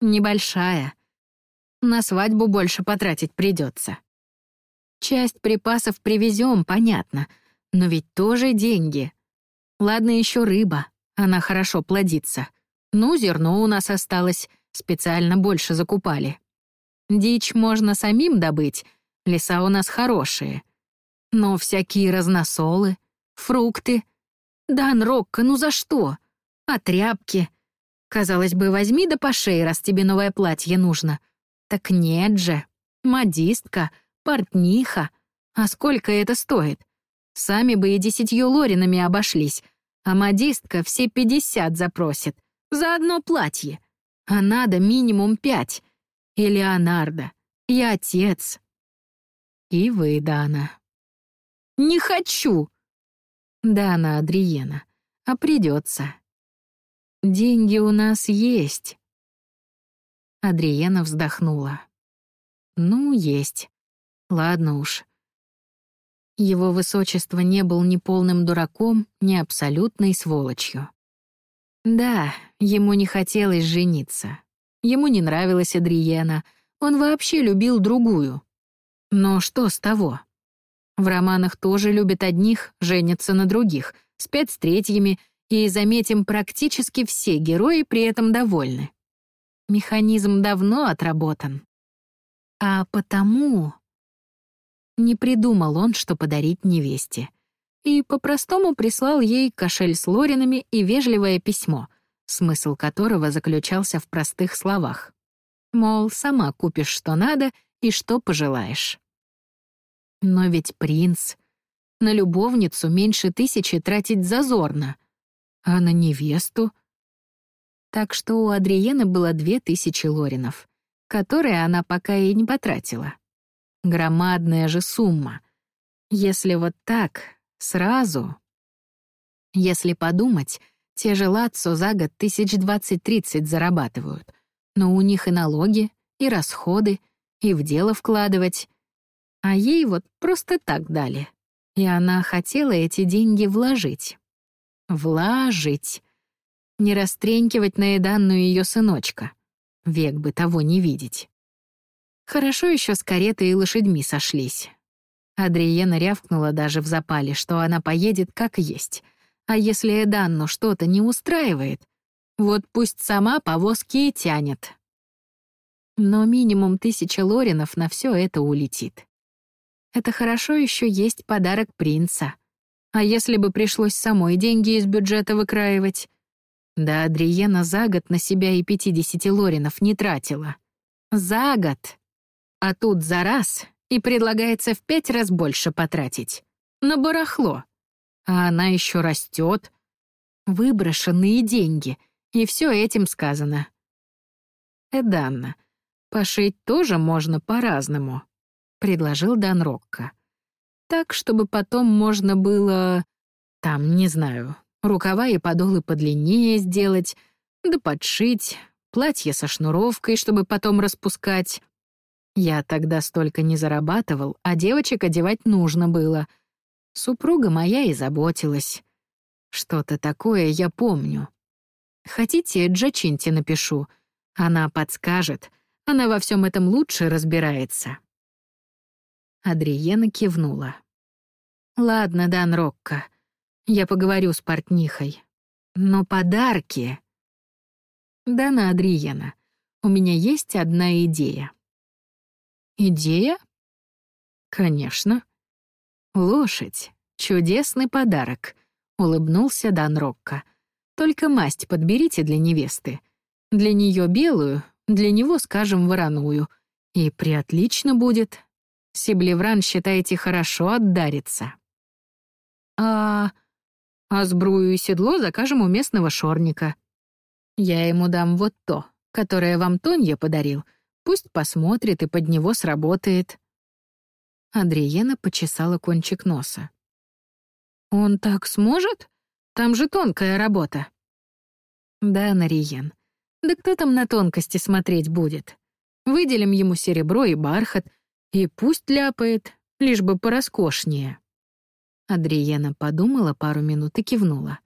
Небольшая. На свадьбу больше потратить придется. Часть припасов привезем, понятно, но ведь тоже деньги. Ладно, еще рыба, она хорошо плодится. Ну, зерно у нас осталось, специально больше закупали. Дичь можно самим добыть, леса у нас хорошие. Но всякие разносолы, фрукты. Дан Рокко, ну за что? А тряпки? Казалось бы, возьми да по шее, раз тебе новое платье нужно. Так нет же. Модистка, портниха. А сколько это стоит? Сами бы и десятью лоринами обошлись. А модистка все пятьдесят запросит. За одно платье. А надо минимум пять. И Леонардо. И отец. И вы, Дана. Не хочу!» «Да, на Адриена. А придется. Деньги у нас есть». Адриена вздохнула. «Ну, есть. Ладно уж». Его высочество не был ни полным дураком, ни абсолютной сволочью. Да, ему не хотелось жениться. Ему не нравилась Адриена, он вообще любил другую. Но что с того? В романах тоже любят одних, женятся на других, спят с третьими И, заметим, практически все герои при этом довольны. Механизм давно отработан. А потому... Не придумал он, что подарить невесте. И по-простому прислал ей кошель с лоринами и вежливое письмо, смысл которого заключался в простых словах. Мол, сама купишь, что надо, и что пожелаешь. Но ведь принц... На любовницу меньше тысячи тратить зазорно. А на невесту так что у Адриены было две тысячи лоринов, которые она пока и не потратила. Громадная же сумма. Если вот так, сразу... Если подумать, те же Лацо за год тысяч двадцать-тридцать зарабатывают, но у них и налоги, и расходы, и в дело вкладывать. А ей вот просто так дали. И она хотела эти деньги вложить. Вложить не растренькивать наеданную ее сыночка. Век бы того не видеть. Хорошо еще с каретой и лошадьми сошлись. Адриена рявкнула даже в запале, что она поедет как есть. А если Эданну что-то не устраивает, вот пусть сама повозки и тянет. Но минимум тысяча лоринов на все это улетит. Это хорошо еще есть подарок принца. А если бы пришлось самой деньги из бюджета выкраивать, да Адриена за год на себя и 50 лоринов не тратила. За год. А тут за раз и предлагается в пять раз больше потратить. На барахло. А она еще растет. Выброшенные деньги. И все этим сказано. Эданна, пошить тоже можно по-разному, предложил Дан Рокко. Так, чтобы потом можно было... Там, не знаю, рукава и подолы подлиннее сделать, да подшить, платье со шнуровкой, чтобы потом распускать. Я тогда столько не зарабатывал, а девочек одевать нужно было. Супруга моя и заботилась. Что-то такое я помню. Хотите, Джачинте напишу. Она подскажет. Она во всем этом лучше разбирается. Адриена кивнула. «Ладно, Дан Рокко, я поговорю с портнихой. Но подарки... Дана Адриена, у меня есть одна идея. Идея? Конечно. Лошадь. Чудесный подарок. Улыбнулся Дан Рокко. Только масть подберите для невесты. Для нее белую, для него, скажем, вороную. И приотлично будет. Сиблевран, считаете, хорошо отдарится. А а сбрую и седло закажем у местного шорника. Я ему дам вот то, которое вам Тонья подарил. Пусть посмотрит и под него сработает». Андреена почесала кончик носа. «Он так сможет? Там же тонкая работа». «Да, Нариен. Да кто там на тонкости смотреть будет? Выделим ему серебро и бархат, и пусть ляпает, лишь бы пороскошнее». Адриена подумала пару минут и кивнула.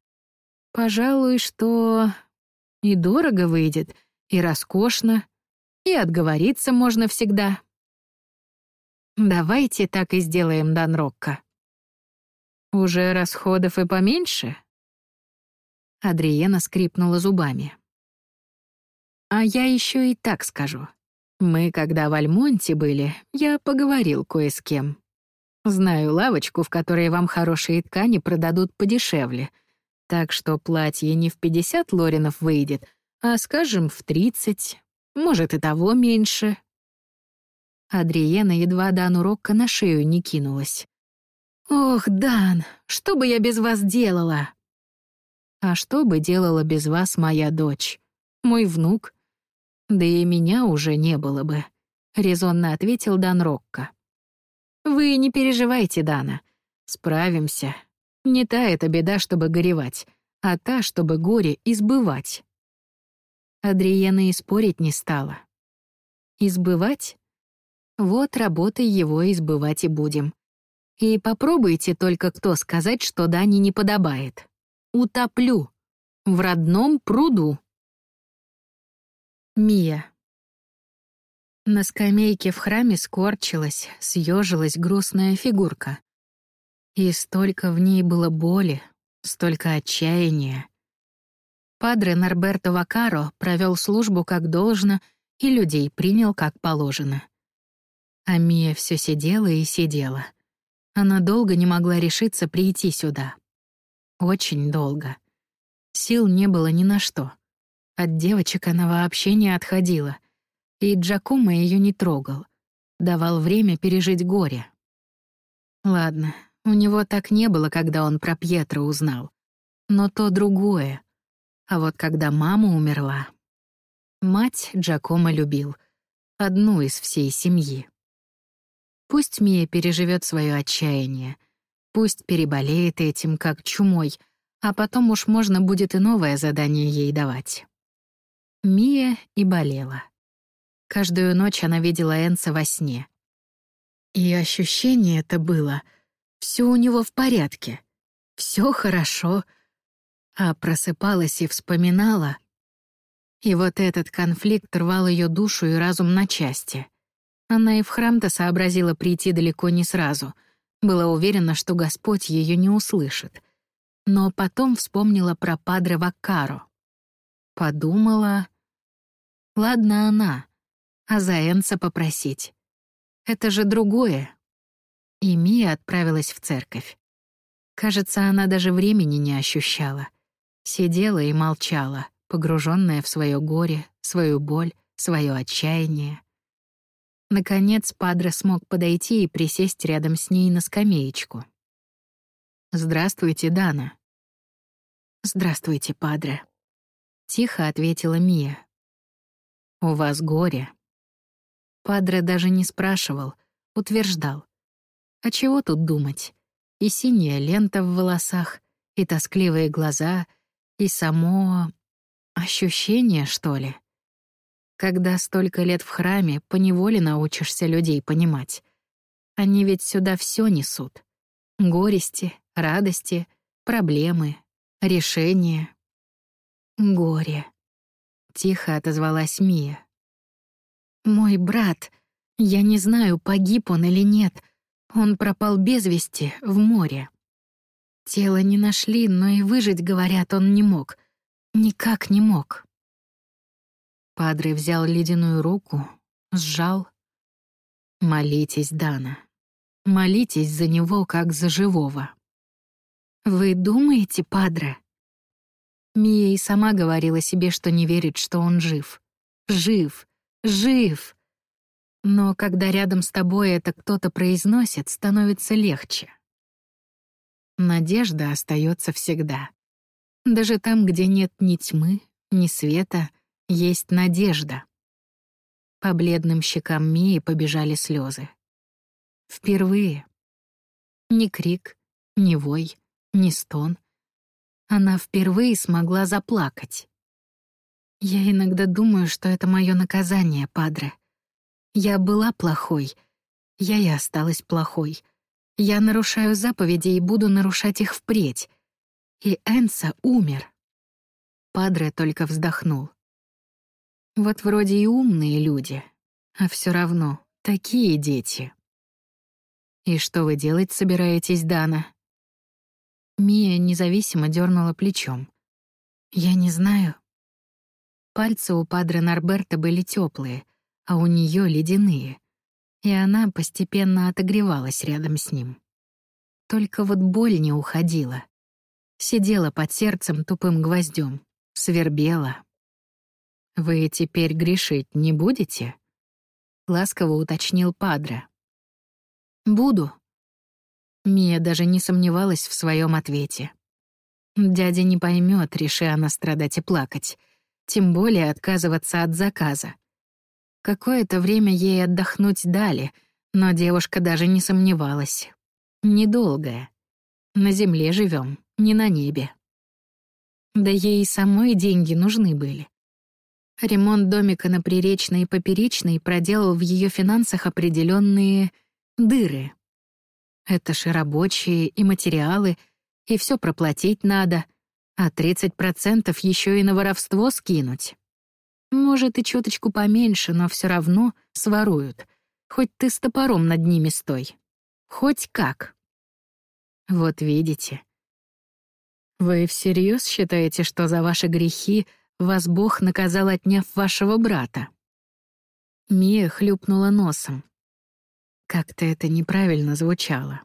«Пожалуй, что и дорого выйдет, и роскошно, и отговориться можно всегда. Давайте так и сделаем, Дан Рокко. Уже расходов и поменьше?» Адриена скрипнула зубами. «А я еще и так скажу. Мы, когда в Альмонте были, я поговорил кое с кем. Знаю лавочку, в которой вам хорошие ткани продадут подешевле. Так что платье не в 50 лоринов выйдет, а, скажем, в 30, может, и того меньше. Адриена едва Дану Рокко на шею не кинулась. «Ох, Дан, что бы я без вас делала?» «А что бы делала без вас моя дочь? Мой внук?» «Да и меня уже не было бы», — резонно ответил Дан Рокко. Вы не переживайте, Дана. Справимся. Не та эта беда, чтобы горевать, а та, чтобы горе избывать. Адриена и спорить не стала. Избывать? Вот работой его избывать и будем. И попробуйте только кто сказать, что Дане не подобает. Утоплю. В родном пруду. Мия. На скамейке в храме скорчилась, съежилась грустная фигурка. И столько в ней было боли, столько отчаяния. Падре Норберто Вакаро провел службу как должно и людей принял как положено. А Мия все сидела и сидела. Она долго не могла решиться прийти сюда. Очень долго. Сил не было ни на что. От девочек она вообще не отходила. И Джакума ее не трогал. Давал время пережить горе. Ладно, у него так не было, когда он про Пьетро узнал. Но то другое. А вот когда мама умерла... Мать Джакома любил. Одну из всей семьи. Пусть Мия переживет свое отчаяние. Пусть переболеет этим, как чумой, а потом уж можно будет и новое задание ей давать. Мия и болела. Каждую ночь она видела Энса во сне. И ощущение это было — все у него в порядке, все хорошо. А просыпалась и вспоминала. И вот этот конфликт рвал ее душу и разум на части. Она и в храм-то сообразила прийти далеко не сразу. Была уверена, что Господь ее не услышит. Но потом вспомнила про Падре Ваккаро. Подумала... Ладно она, а за Энца попросить. Это же другое, и Мия отправилась в церковь. Кажется, она даже времени не ощущала. Сидела и молчала, погруженная в свое горе, свою боль, свое отчаяние. Наконец, Падре смог подойти и присесть рядом с ней на скамеечку. «Здравствуйте, Дана». «Здравствуйте, Падре», — тихо ответила Мия. «У вас горе». Падре даже не спрашивал, утверждал. А чего тут думать? И синяя лента в волосах, и тоскливые глаза, и само... ощущение, что ли? Когда столько лет в храме, поневоле научишься людей понимать. Они ведь сюда все несут. Горести, радости, проблемы, решения. Горе. Тихо отозвалась Мия. «Мой брат, я не знаю, погиб он или нет, — он пропал без вести в море. Тело не нашли, но и выжить, говорят, он не мог. Никак не мог. Падре взял ледяную руку, сжал. «Молитесь, Дана. Молитесь за него, как за живого». «Вы думаете, Падре?» Мия и сама говорила себе, что не верит, что он жив. Жив! Жив! Но когда рядом с тобой это кто-то произносит, становится легче. Надежда остается всегда. Даже там, где нет ни тьмы, ни света, есть надежда. По бледным щекам Мии побежали слезы. Впервые. Ни крик, ни вой, ни стон. Она впервые смогла заплакать. Я иногда думаю, что это мое наказание, падре — я была плохой. Я и осталась плохой. Я нарушаю заповеди и буду нарушать их впредь. И Энса умер. Падре только вздохнул. Вот вроде и умные люди, а все равно такие дети. «И что вы делать собираетесь, Дана?» Мия независимо дернула плечом. «Я не знаю». Пальцы у Падре Норберта были теплые, а у нее ледяные. И она постепенно отогревалась рядом с ним. Только вот боль не уходила. Сидела под сердцем тупым гвоздем, свербела. «Вы теперь грешить не будете?» — ласково уточнил Падре. «Буду». Мия даже не сомневалась в своем ответе. Дядя не поймет, реши она страдать и плакать, тем более отказываться от заказа. Какое-то время ей отдохнуть дали, но девушка даже не сомневалась. Недолгое. На земле живем, не на небе. Да ей самой деньги нужны были. Ремонт домика на Приречной и Поперечной проделал в ее финансах определенные дыры. Это же рабочие и материалы, и все проплатить надо, а 30% еще и на воровство скинуть. Может, и чуточку поменьше, но все равно своруют. Хоть ты с топором над ними стой. Хоть как. Вот видите. Вы всерьез считаете, что за ваши грехи вас Бог наказал, отняв вашего брата?» Мия хлюпнула носом. Как-то это неправильно звучало.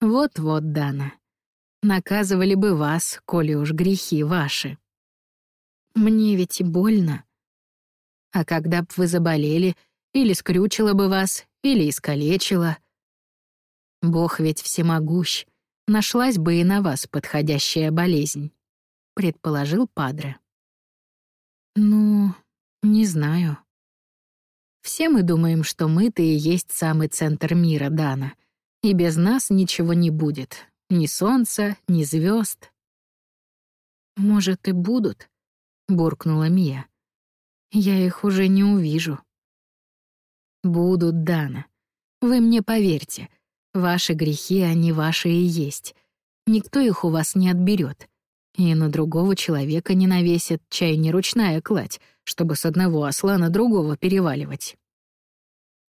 «Вот-вот, Дана, наказывали бы вас, коли уж грехи ваши. Мне ведь и больно. А когда б вы заболели, или скрючило бы вас, или искалечило. Бог ведь всемогущ, нашлась бы и на вас подходящая болезнь», — предположил Падре. «Ну, не знаю. Все мы думаем, что мы-то и есть самый центр мира, Дана, и без нас ничего не будет, ни солнца, ни звезд. «Может, и будут?» — буркнула Мия. «Я их уже не увижу». «Будут, Дана. Вы мне поверьте, ваши грехи, они ваши и есть. Никто их у вас не отберет. И на другого человека не навесит, чай не ручная кладь, чтобы с одного осла на другого переваливать».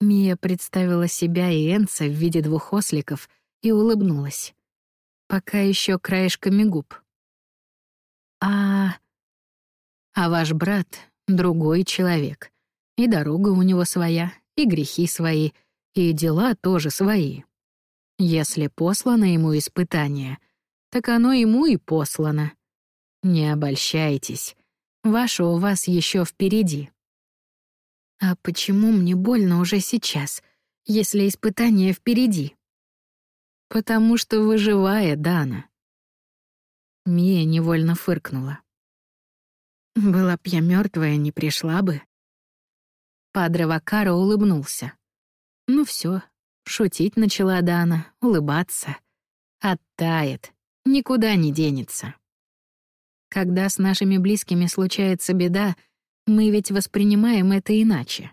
Мия представила себя и Энца в виде двух осликов и улыбнулась. Пока еще краешками губ. «А...» «А ваш брат — другой человек. И дорога у него своя, и грехи свои, и дела тоже свои. Если послано ему испытание, так оно ему и послано. Не обольщайтесь, ваше у вас еще впереди. А почему мне больно уже сейчас, если испытание впереди? Потому что выживая, Дана. Мия невольно фыркнула. Была б я мертвая, не пришла бы. Падре Вакара улыбнулся. Ну все, шутить начала Дана, улыбаться. Оттает, никуда не денется. Когда с нашими близкими случается беда, мы ведь воспринимаем это иначе.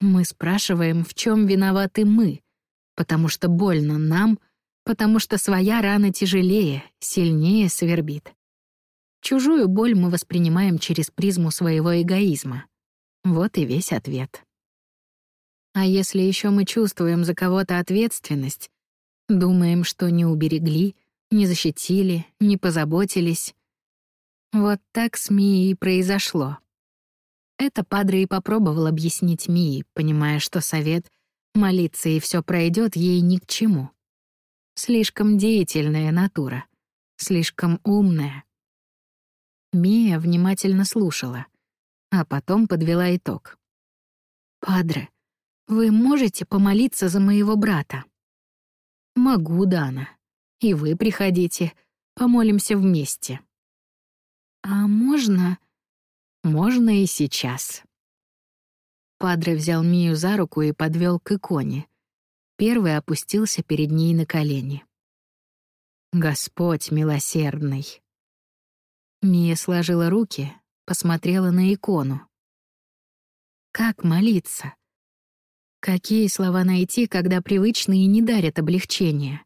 Мы спрашиваем, в чем виноваты мы, потому что больно нам, потому что своя рана тяжелее, сильнее свербит. Чужую боль мы воспринимаем через призму своего эгоизма. Вот и весь ответ. А если еще мы чувствуем за кого-то ответственность, думаем, что не уберегли, не защитили, не позаботились, вот так с Мией произошло. Это Падре и попробовал объяснить Мии, понимая, что совет молиться и все пройдет ей ни к чему. Слишком деятельная натура, слишком умная. Мия внимательно слушала а потом подвела итог. «Падре, вы можете помолиться за моего брата?» «Могу, Дана. И вы приходите, помолимся вместе». «А можно...» «Можно и сейчас». Падре взял Мию за руку и подвел к иконе. Первый опустился перед ней на колени. «Господь милосердный». Мия сложила руки, посмотрела на икону. Как молиться? Какие слова найти, когда привычные не дарят облегчения?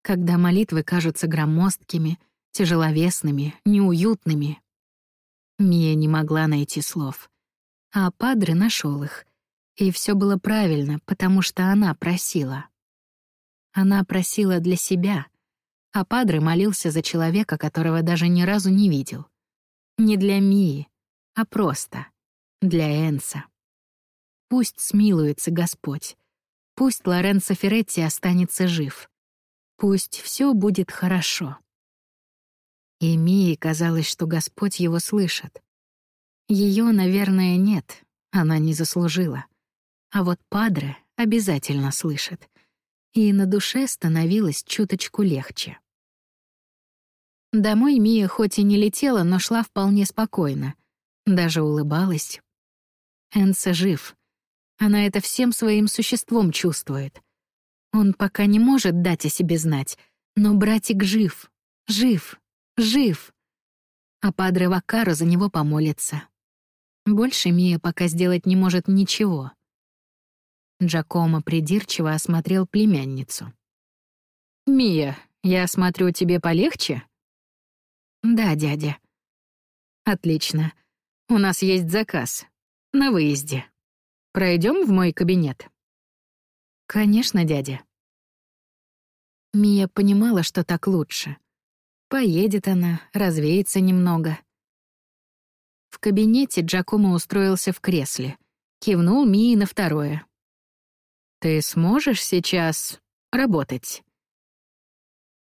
Когда молитвы кажутся громоздкими, тяжеловесными, неуютными? Мия не могла найти слов. А Падре нашел их. И все было правильно, потому что она просила. Она просила для себя, а Падре молился за человека, которого даже ни разу не видел. Не для Мии, а просто для Энса. Пусть смилуется Господь. Пусть Лоренцо Феретти останется жив. Пусть все будет хорошо. И Мии казалось, что Господь его слышит. Ее, наверное, нет, она не заслужила. А вот Падре обязательно слышит. И на душе становилось чуточку легче. Домой Мия хоть и не летела, но шла вполне спокойно. Даже улыбалась. Энса жив. Она это всем своим существом чувствует. Он пока не может дать о себе знать, но братик жив, жив, жив. А Падре Вакаро за него помолится. Больше Мия пока сделать не может ничего. Джакомо придирчиво осмотрел племянницу. «Мия, я смотрю, тебе полегче?» «Да, дядя». «Отлично. У нас есть заказ. На выезде. Пройдем в мой кабинет?» «Конечно, дядя». Мия понимала, что так лучше. Поедет она, развеется немного. Кабинете Джакомо устроился в кресле. Кивнул Мии на второе. «Ты сможешь сейчас работать?»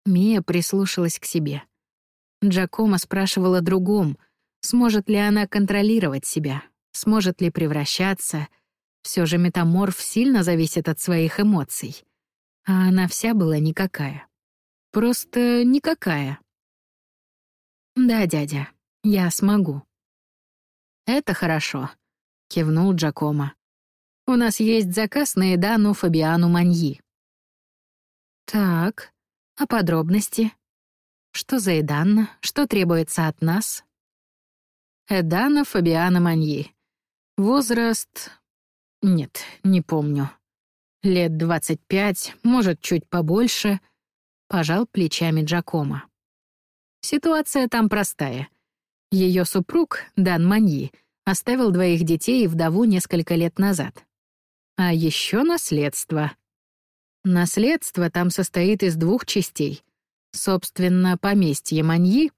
Мия прислушалась к себе. Джакомо спрашивала другом, сможет ли она контролировать себя, сможет ли превращаться. Все же метаморф сильно зависит от своих эмоций. А она вся была никакая. Просто никакая. «Да, дядя, я смогу». «Это хорошо», — кивнул Джакомо. «У нас есть заказ на Эдану Фабиану Маньи». «Так, а подробности?» Что за Эданна? Что требуется от нас? Эдана Фабиана Маньи. Возраст... Нет, не помню. Лет двадцать пять, может, чуть побольше. Пожал плечами Джакома. Ситуация там простая. Ее супруг, Дан Маньи, оставил двоих детей и вдову несколько лет назад. А еще наследство. Наследство там состоит из двух частей — Собственно, поместье Маньи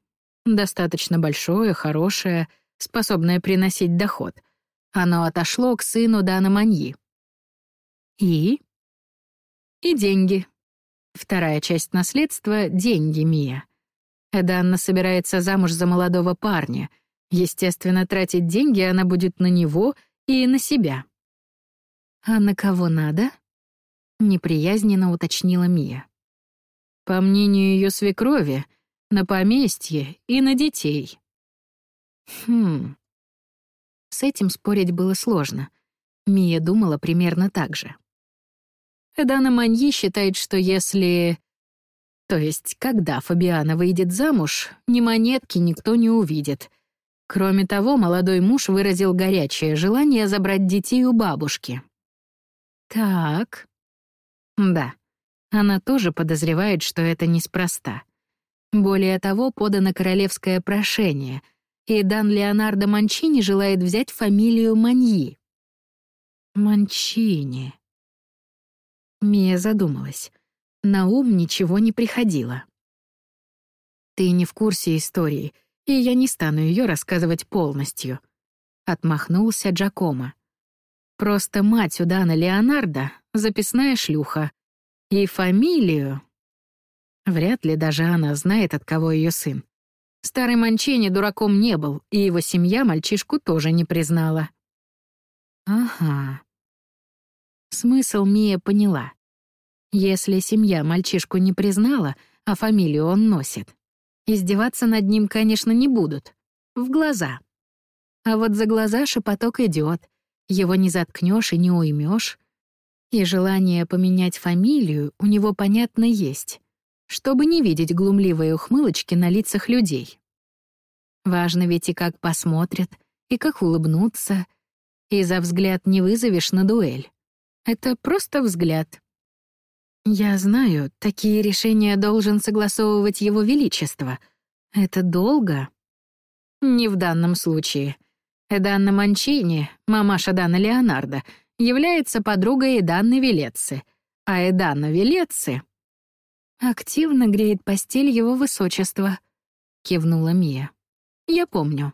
достаточно большое, хорошее, способное приносить доход. Оно отошло к сыну Дана Маньи. И? И деньги. Вторая часть наследства — деньги Мия. Эданна собирается замуж за молодого парня. Естественно, тратить деньги она будет на него и на себя. «А на кого надо?» — неприязненно уточнила Мия. По мнению ее свекрови, на поместье и на детей. Хм. С этим спорить было сложно. Мия думала примерно так же. Эдана Маньи считает, что если... То есть, когда Фабиана выйдет замуж, ни монетки никто не увидит. Кроме того, молодой муж выразил горячее желание забрать детей у бабушки. Так. Да. Она тоже подозревает, что это неспроста. Более того, подано королевское прошение, и Дан Леонардо Манчини желает взять фамилию Маньи. Манчини. Мия задумалась. На ум ничего не приходило. «Ты не в курсе истории, и я не стану ее рассказывать полностью», — отмахнулся Джакомо. «Просто мать у Дана Леонардо — записная шлюха, и фамилию. Вряд ли даже она знает, от кого ее сын. Старый Манчини дураком не был, и его семья мальчишку тоже не признала. Ага. Смысл Мия поняла. Если семья мальчишку не признала, а фамилию он носит, издеваться над ним, конечно, не будут. В глаза. А вот за глаза шепоток идет. Его не заткнешь и не уймешь. И желание поменять фамилию у него, понятно, есть, чтобы не видеть глумливые ухмылочки на лицах людей. Важно ведь и как посмотрят, и как улыбнутся, и за взгляд не вызовешь на дуэль. Это просто взгляд. Я знаю, такие решения должен согласовывать его величество. Это долго. Не в данном случае. Эданна Манчини, мамаша Дана Леонардо, является подругой Эданны Велецы, а Эданна Велецы активно греет постель его высочества, кивнула Мия. Я помню.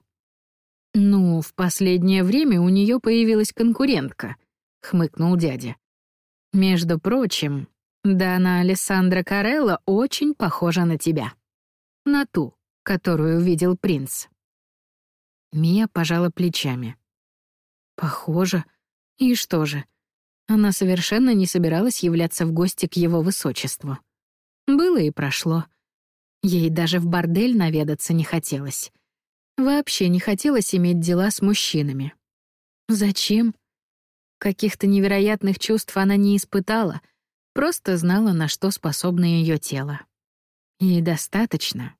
Ну, в последнее время у нее появилась конкурентка, хмыкнул дядя. Между прочим, Дана Алессандра Карелла очень похожа на тебя. На ту, которую видел принц. Мия пожала плечами. Похоже, и что же? Она совершенно не собиралась являться в гости к его высочеству. Было и прошло. Ей даже в бордель наведаться не хотелось. Вообще не хотелось иметь дела с мужчинами. Зачем? Каких-то невероятных чувств она не испытала, просто знала, на что способно ее тело. И достаточно.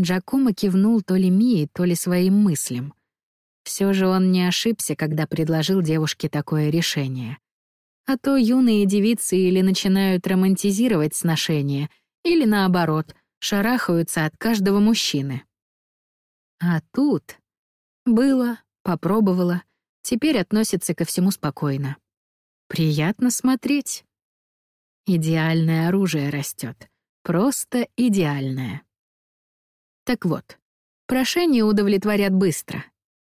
Джакомо кивнул то ли Мии, то ли своим мыслям. Все же он не ошибся, когда предложил девушке такое решение. А то юные девицы или начинают романтизировать сношения, или наоборот, шарахаются от каждого мужчины. А тут было, попробовала, теперь относится ко всему спокойно. Приятно смотреть. Идеальное оружие растет, просто идеальное. Так вот, прошение удовлетворят быстро.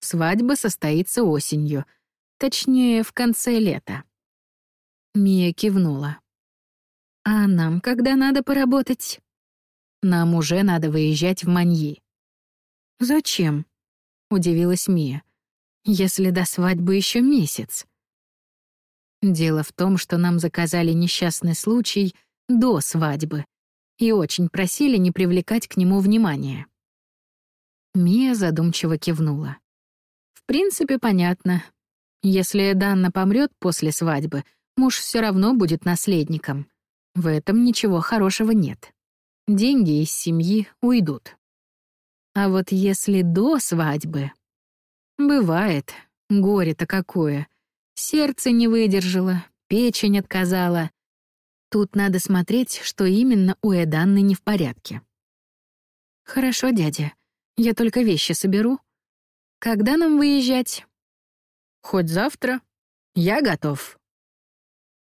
Свадьба состоится осенью, точнее, в конце лета. Мия кивнула. «А нам когда надо поработать?» «Нам уже надо выезжать в Маньи». «Зачем?» — удивилась Мия. «Если до свадьбы еще месяц». Дело в том, что нам заказали несчастный случай до свадьбы и очень просили не привлекать к нему внимания. Мия задумчиво кивнула. В принципе, понятно. Если Данна помрет после свадьбы, муж все равно будет наследником. В этом ничего хорошего нет. Деньги из семьи уйдут. А вот если до свадьбы... Бывает, горе-то какое. Сердце не выдержало, печень отказала. Тут надо смотреть, что именно у Эданны не в порядке. «Хорошо, дядя. Я только вещи соберу. Когда нам выезжать?» «Хоть завтра. Я готов».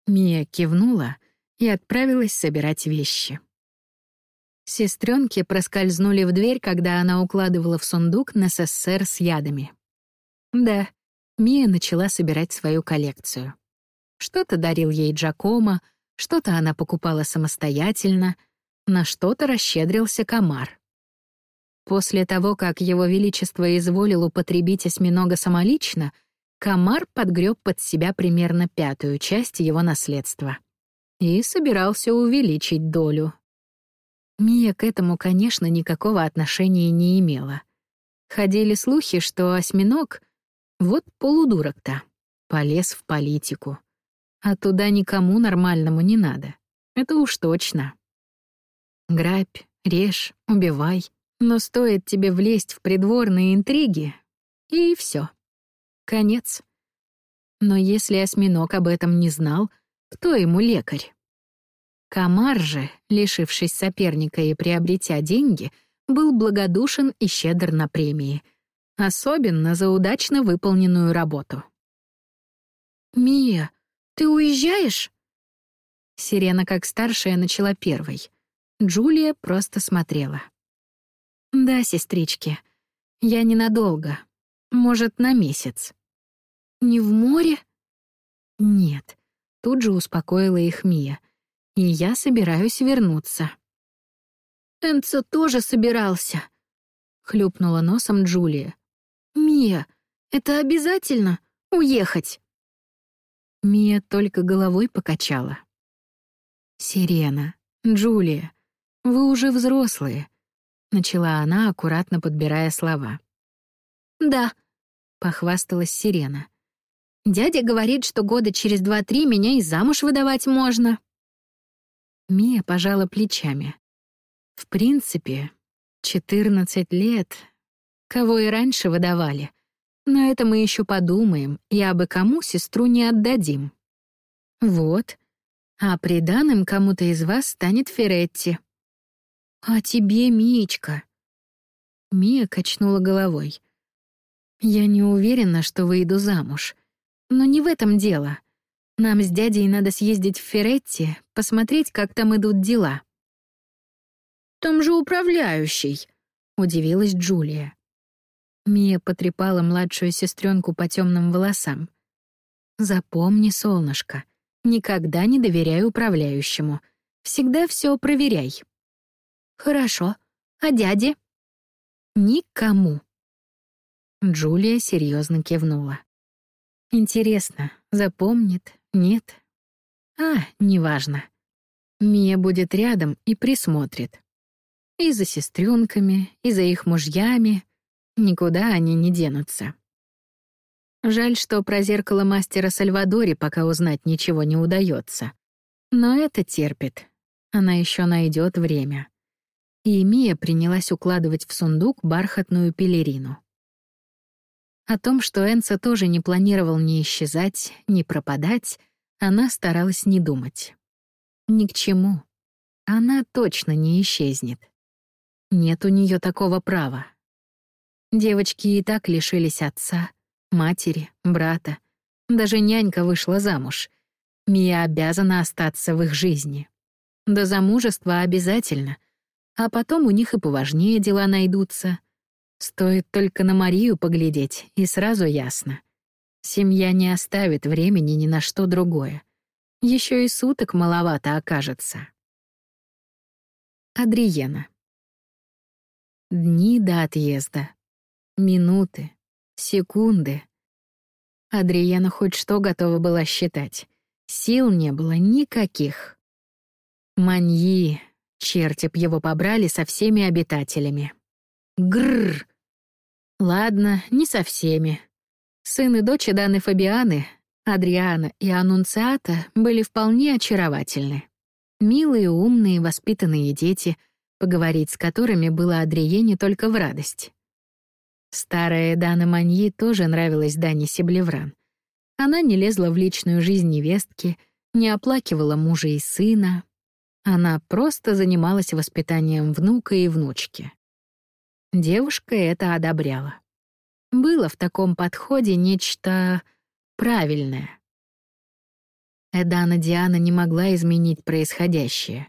Мия кивнула и отправилась собирать вещи. Сестренки проскользнули в дверь, когда она укладывала в сундук НССР с ядами. Да, Мия начала собирать свою коллекцию. Что-то дарил ей Джакомо, что-то она покупала самостоятельно, на что-то расщедрился комар. После того, как его величество изволил употребить осьминога самолично, комар подгреб под себя примерно пятую часть его наследства и собирался увеличить долю. Мия к этому, конечно, никакого отношения не имела. Ходили слухи, что осьминог вот полудурок-то. Полез в политику. А туда никому нормальному не надо. Это уж точно. Грабь, режь, убивай. Но стоит тебе влезть в придворные интриги, и все. Конец. Но если осьминог об этом не знал, кто ему лекарь? Комар же, лишившись соперника и приобретя деньги, был благодушен и щедр на премии — Особенно за удачно выполненную работу. «Мия, ты уезжаешь?» Сирена, как старшая, начала первой. Джулия просто смотрела. «Да, сестрички, я ненадолго. Может, на месяц». «Не в море?» «Нет», — тут же успокоила их Мия. «И я собираюсь вернуться». «Энцо тоже собирался», — хлюпнула носом Джулия. «Мия, это обязательно? Уехать?» Мия только головой покачала. «Сирена, Джулия, вы уже взрослые», — начала она, аккуратно подбирая слова. «Да», — похвасталась Сирена. «Дядя говорит, что года через два-три меня и замуж выдавать можно». Мия пожала плечами. «В принципе, четырнадцать лет кого и раньше выдавали. Но это мы еще подумаем, я бы кому сестру не отдадим. Вот. А приданым кому-то из вас станет Феретти. А тебе, Миечка. Мия качнула головой. Я не уверена, что выйду замуж. Но не в этом дело. Нам с дядей надо съездить в Феретти, посмотреть, как там идут дела. «Там же управляющий», — удивилась Джулия. Мия потрепала младшую сестренку по темным волосам. «Запомни, солнышко, никогда не доверяй управляющему. Всегда все проверяй». «Хорошо. А дяде?» «Никому». Джулия серьезно кивнула. «Интересно, запомнит, нет?» «А, неважно. Мия будет рядом и присмотрит. И за сестренками, и за их мужьями, Никуда они не денутся. Жаль, что про зеркало мастера Сальвадоре пока узнать ничего не удается. Но это терпит. Она еще найдет время. И Мия принялась укладывать в сундук бархатную пелерину. О том, что Энса тоже не планировал ни исчезать, ни пропадать, она старалась не думать. Ни к чему. Она точно не исчезнет. Нет у нее такого права. Девочки и так лишились отца, матери, брата. Даже нянька вышла замуж. Мия обязана остаться в их жизни. До замужества обязательно. а потом у них и поважнее дела найдутся. Стоит только на Марию поглядеть, и сразу ясно. Семья не оставит времени ни на что другое. Еще и суток маловато окажется. Адриена. Дни до отъезда. Минуты. Секунды. Адриена хоть что готова была считать. Сил не было никаких. Маньи, черти б его побрали со всеми обитателями. Гррр. Ладно, не со всеми. Сын и дочь Даны Фабианы, Адриана и Анунциата были вполне очаровательны. Милые, умные, воспитанные дети, поговорить с которыми было Адриене только в радость. Старая Дана Маньи тоже нравилась Дане Себлевран. Она не лезла в личную жизнь невестки, не оплакивала мужа и сына. Она просто занималась воспитанием внука и внучки. Девушка это одобряла. Было в таком подходе нечто правильное. Эдана Диана не могла изменить происходящее,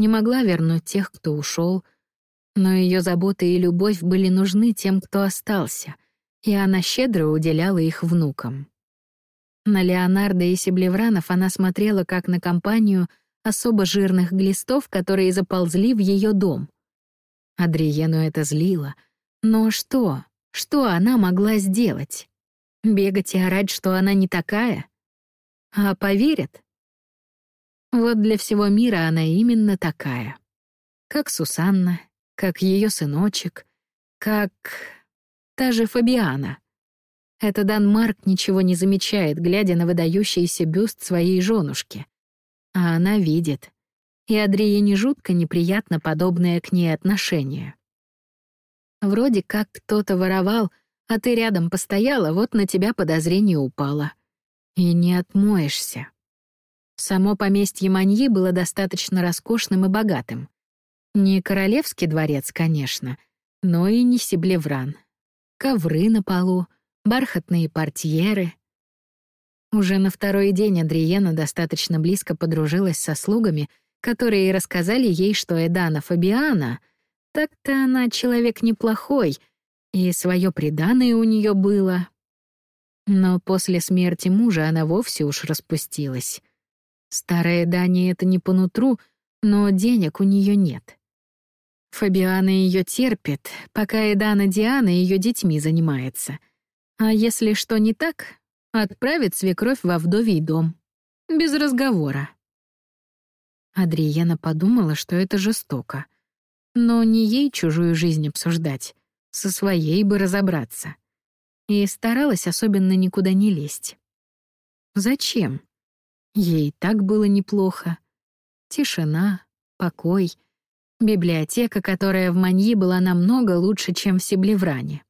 не могла вернуть тех, кто ушел, но ее забота и любовь были нужны тем, кто остался, и она щедро уделяла их внукам. На Леонардо и Себлевранов она смотрела как на компанию особо жирных глистов, которые заползли в ее дом. Адриену это злило. Но что? Что она могла сделать? Бегать и орать, что она не такая? А поверят? Вот для всего мира она именно такая. Как Сусанна, как ее сыночек, как... та же Фабиана. Это Дан Марк ничего не замечает, глядя на выдающийся бюст своей женушки. А она видит. И Адриене жутко неприятно подобное к ней отношение. Вроде как кто-то воровал, а ты рядом постояла, вот на тебя подозрение упало. И не отмоешься. Само поместье Маньи было достаточно роскошным и богатым. Не королевский дворец, конечно, но и не Сиблевран. Ковры на полу, бархатные портьеры. Уже на второй день Адриена достаточно близко подружилась со слугами, которые рассказали ей, что Эдана Фабиана, так-то она человек неплохой, и свое преданное у нее было. Но после смерти мужа она вовсе уж распустилась. Старая Дани это не по нутру, но денег у нее нет. Фабиана ее терпит, пока Эдана Диана ее детьми занимается. А если что не так, отправит свекровь во вдовий дом. Без разговора. Адриена подумала, что это жестоко. Но не ей чужую жизнь обсуждать, со своей бы разобраться. И старалась особенно никуда не лезть. Зачем? Ей так было неплохо. Тишина, покой — Библиотека, которая в Маньи была намного лучше, чем в Сиблевране.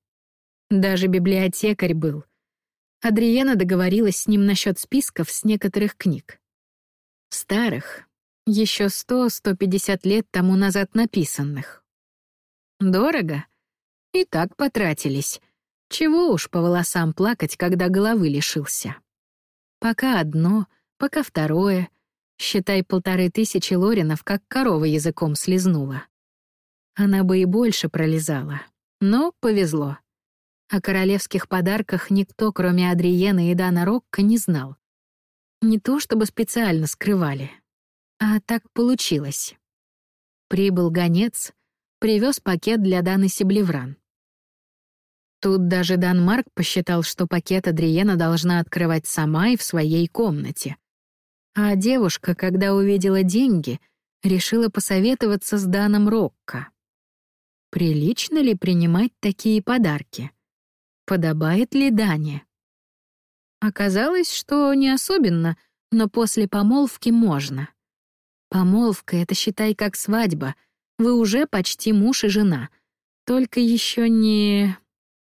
Даже библиотекарь был. Адриена договорилась с ним насчет списков с некоторых книг. Старых, еще сто-сто лет тому назад написанных. Дорого? И так потратились. Чего уж по волосам плакать, когда головы лишился. Пока одно, пока второе, Считай, полторы тысячи лоринов, как корова языком слезнула. Она бы и больше пролезала. Но повезло. О королевских подарках никто, кроме Адриены и Дана Рокко, не знал. Не то чтобы специально скрывали, а так получилось. Прибыл гонец, привез пакет для Даны Сиблевран. Тут даже Дан Марк посчитал, что пакет Адриена должна открывать сама и в своей комнате. А девушка, когда увидела деньги, решила посоветоваться с Даном Рокко. Прилично ли принимать такие подарки? Подобает ли Дане? Оказалось, что не особенно, но после помолвки можно. Помолвка — это, считай, как свадьба. Вы уже почти муж и жена. Только еще не...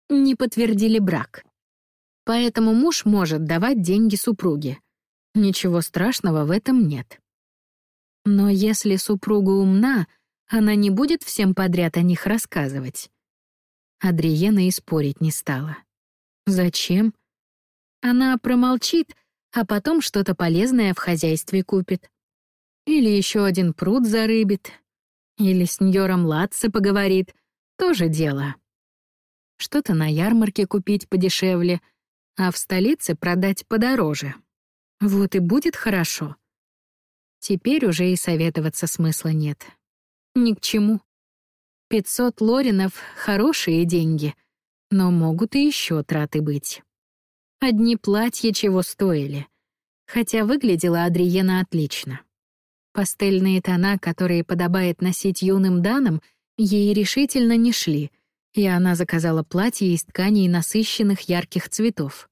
не подтвердили брак. Поэтому муж может давать деньги супруге. Ничего страшного в этом нет. Но если супруга умна, она не будет всем подряд о них рассказывать. Адриена и спорить не стала. Зачем? Она промолчит, а потом что-то полезное в хозяйстве купит. Или еще один пруд зарыбит. Или с Ньором Латце поговорит. Тоже дело. Что-то на ярмарке купить подешевле, а в столице продать подороже. Вот и будет хорошо. Теперь уже и советоваться смысла нет. Ни к чему. 500 лоринов — хорошие деньги, но могут и еще траты быть. Одни платья чего стоили. Хотя выглядела Адриена отлично. Пастельные тона, которые подобает носить юным данам, ей решительно не шли, и она заказала платье из тканей насыщенных ярких цветов.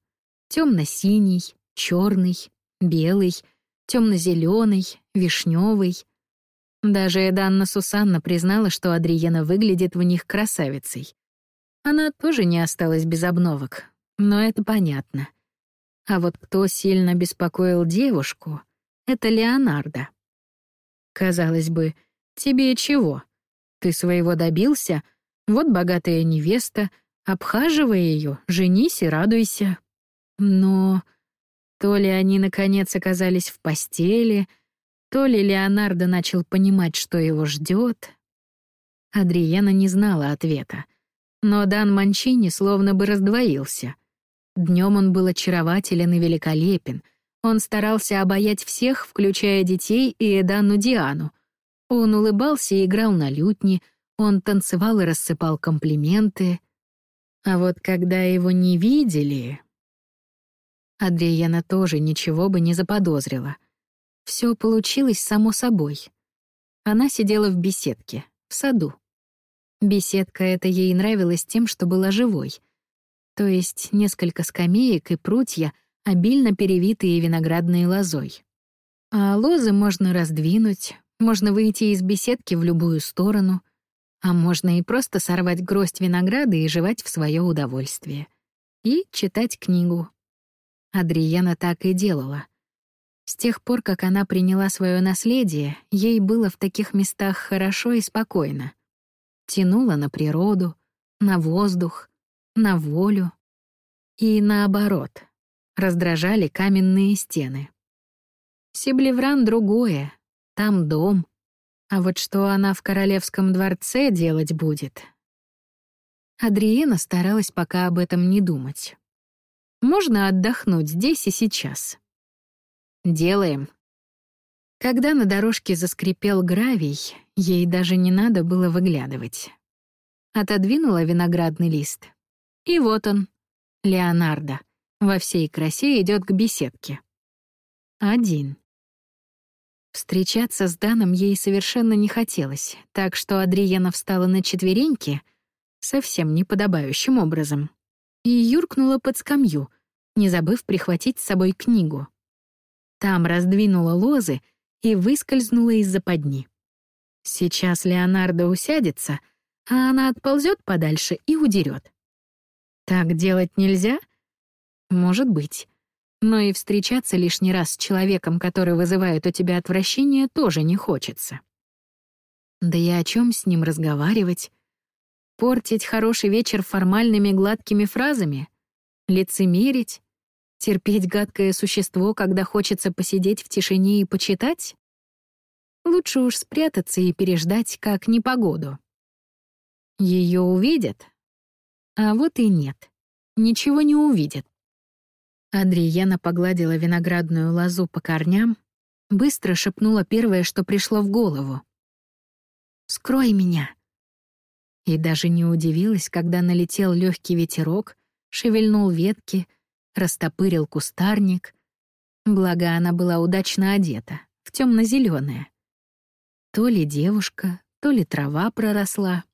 Темно-синий, черный, белый, темно-зеленый, вишневый. Даже Эданна Сусанна признала, что Адриена выглядит в них красавицей. Она тоже не осталась без обновок, но это понятно. А вот кто сильно беспокоил девушку, это Леонардо. Казалось бы, тебе чего? Ты своего добился? Вот богатая невеста, обхаживай ее, женись и радуйся. Но то ли они наконец оказались в постели, то ли Леонардо начал понимать, что его ждет. Адриена не знала ответа. Но Дан Манчини словно бы раздвоился. Днем он был очарователен и великолепен. Он старался обаять всех, включая детей и Эданну Диану. Он улыбался и играл на лютне, он танцевал и рассыпал комплименты. А вот когда его не видели... Адриена тоже ничего бы не заподозрила. Все получилось само собой. Она сидела в беседке, в саду. Беседка эта ей нравилась тем, что была живой. То есть несколько скамеек и прутья, обильно перевитые виноградной лозой. А лозы можно раздвинуть, можно выйти из беседки в любую сторону, а можно и просто сорвать гроздь винограда и жевать в свое удовольствие. И читать книгу. Адриена так и делала. С тех пор, как она приняла свое наследие, ей было в таких местах хорошо и спокойно — тянуло на природу, на воздух, на волю. И наоборот, раздражали каменные стены. Сиблевран другое, там дом. А вот что она в королевском дворце делать будет? Адриена старалась пока об этом не думать. Можно отдохнуть здесь и сейчас. Делаем. Когда на дорожке заскрипел гравий, ей даже не надо было выглядывать. Отодвинула виноградный лист. И вот он, Леонардо, во всей красе идет к беседке. Один. Встречаться с Даном ей совершенно не хотелось, так что Адриена встала на четвереньки, совсем неподобающим образом, и юркнула под скамью, не забыв прихватить с собой книгу. Там раздвинула лозы — и выскользнула из западни. Сейчас Леонардо усядется, а она отползет подальше и удерет. Так делать нельзя? Может быть. Но и встречаться лишний раз с человеком, который вызывает у тебя отвращение, тоже не хочется. Да и о чем с ним разговаривать? Портить хороший вечер формальными гладкими фразами? Лицемерить? Терпеть гадкое существо, когда хочется посидеть в тишине и почитать? Лучше уж спрятаться и переждать, как непогоду. Ее увидят? А вот и нет. Ничего не увидят. Адриена погладила виноградную лозу по корням, быстро шепнула первое, что пришло в голову. «Скрой меня!» И даже не удивилась, когда налетел легкий ветерок, шевельнул ветки, растопырил кустарник. Благо, она была удачно одета, в темно зеленое То ли девушка, то ли трава проросла.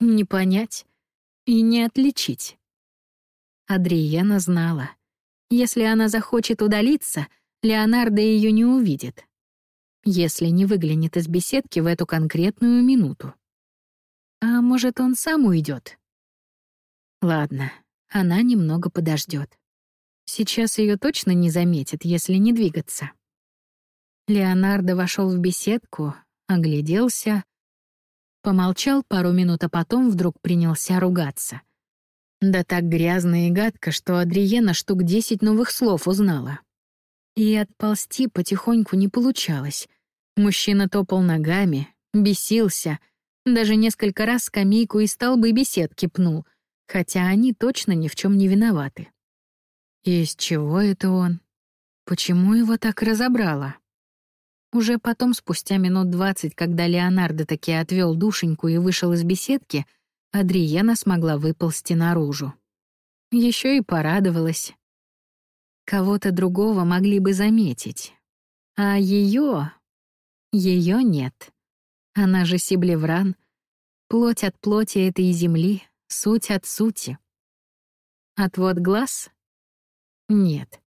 Не понять и не отличить. Адриена знала. Если она захочет удалиться, Леонардо ее не увидит. Если не выглянет из беседки в эту конкретную минуту. А может, он сам уйдет? Ладно, она немного подождет. Сейчас ее точно не заметит, если не двигаться. Леонардо вошел в беседку, огляделся, помолчал пару минут, а потом вдруг принялся ругаться. Да так грязно и гадко, что Адриена штук десять новых слов узнала. И отползти потихоньку не получалось. Мужчина топал ногами, бесился, Даже несколько раз скамейку и столбы беседки пнул, хотя они точно ни в чем не виноваты. Из чего это он? Почему его так разобрало? Уже потом, спустя минут двадцать, когда Леонардо таки отвел душеньку и вышел из беседки, Адриена смогла выползти наружу. Еще и порадовалась. Кого-то другого могли бы заметить. А ее, ее нет. Она же Сиблевран, плоть от плоти этой земли, суть от сути. Отвод глаз? Нет.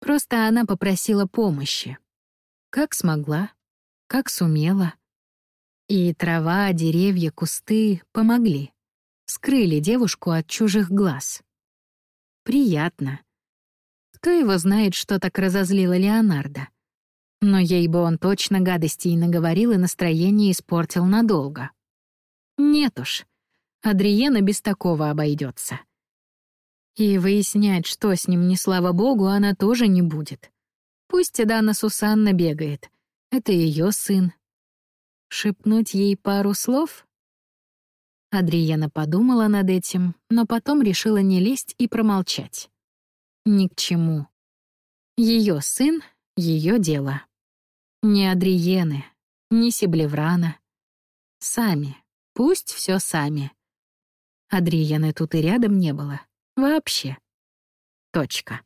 Просто она попросила помощи. Как смогла, как сумела. И трава, деревья, кусты помогли. Скрыли девушку от чужих глаз. Приятно. Кто его знает, что так разозлило Леонардо? Но ей бы он точно гадостей наговорил и настроение испортил надолго. Нет уж, Адриена без такого обойдется. И выяснять, что с ним не слава богу, она тоже не будет. Пусть Дана Сусанна бегает. Это ее сын. Шепнуть ей пару слов? Адриена подумала над этим, но потом решила не лезть и промолчать. Ни к чему. Ее сын — ее дело. Не Адриены, не Сиблеврана. Сами, пусть все сами. Адриены тут и рядом не было. Вообще. Точка.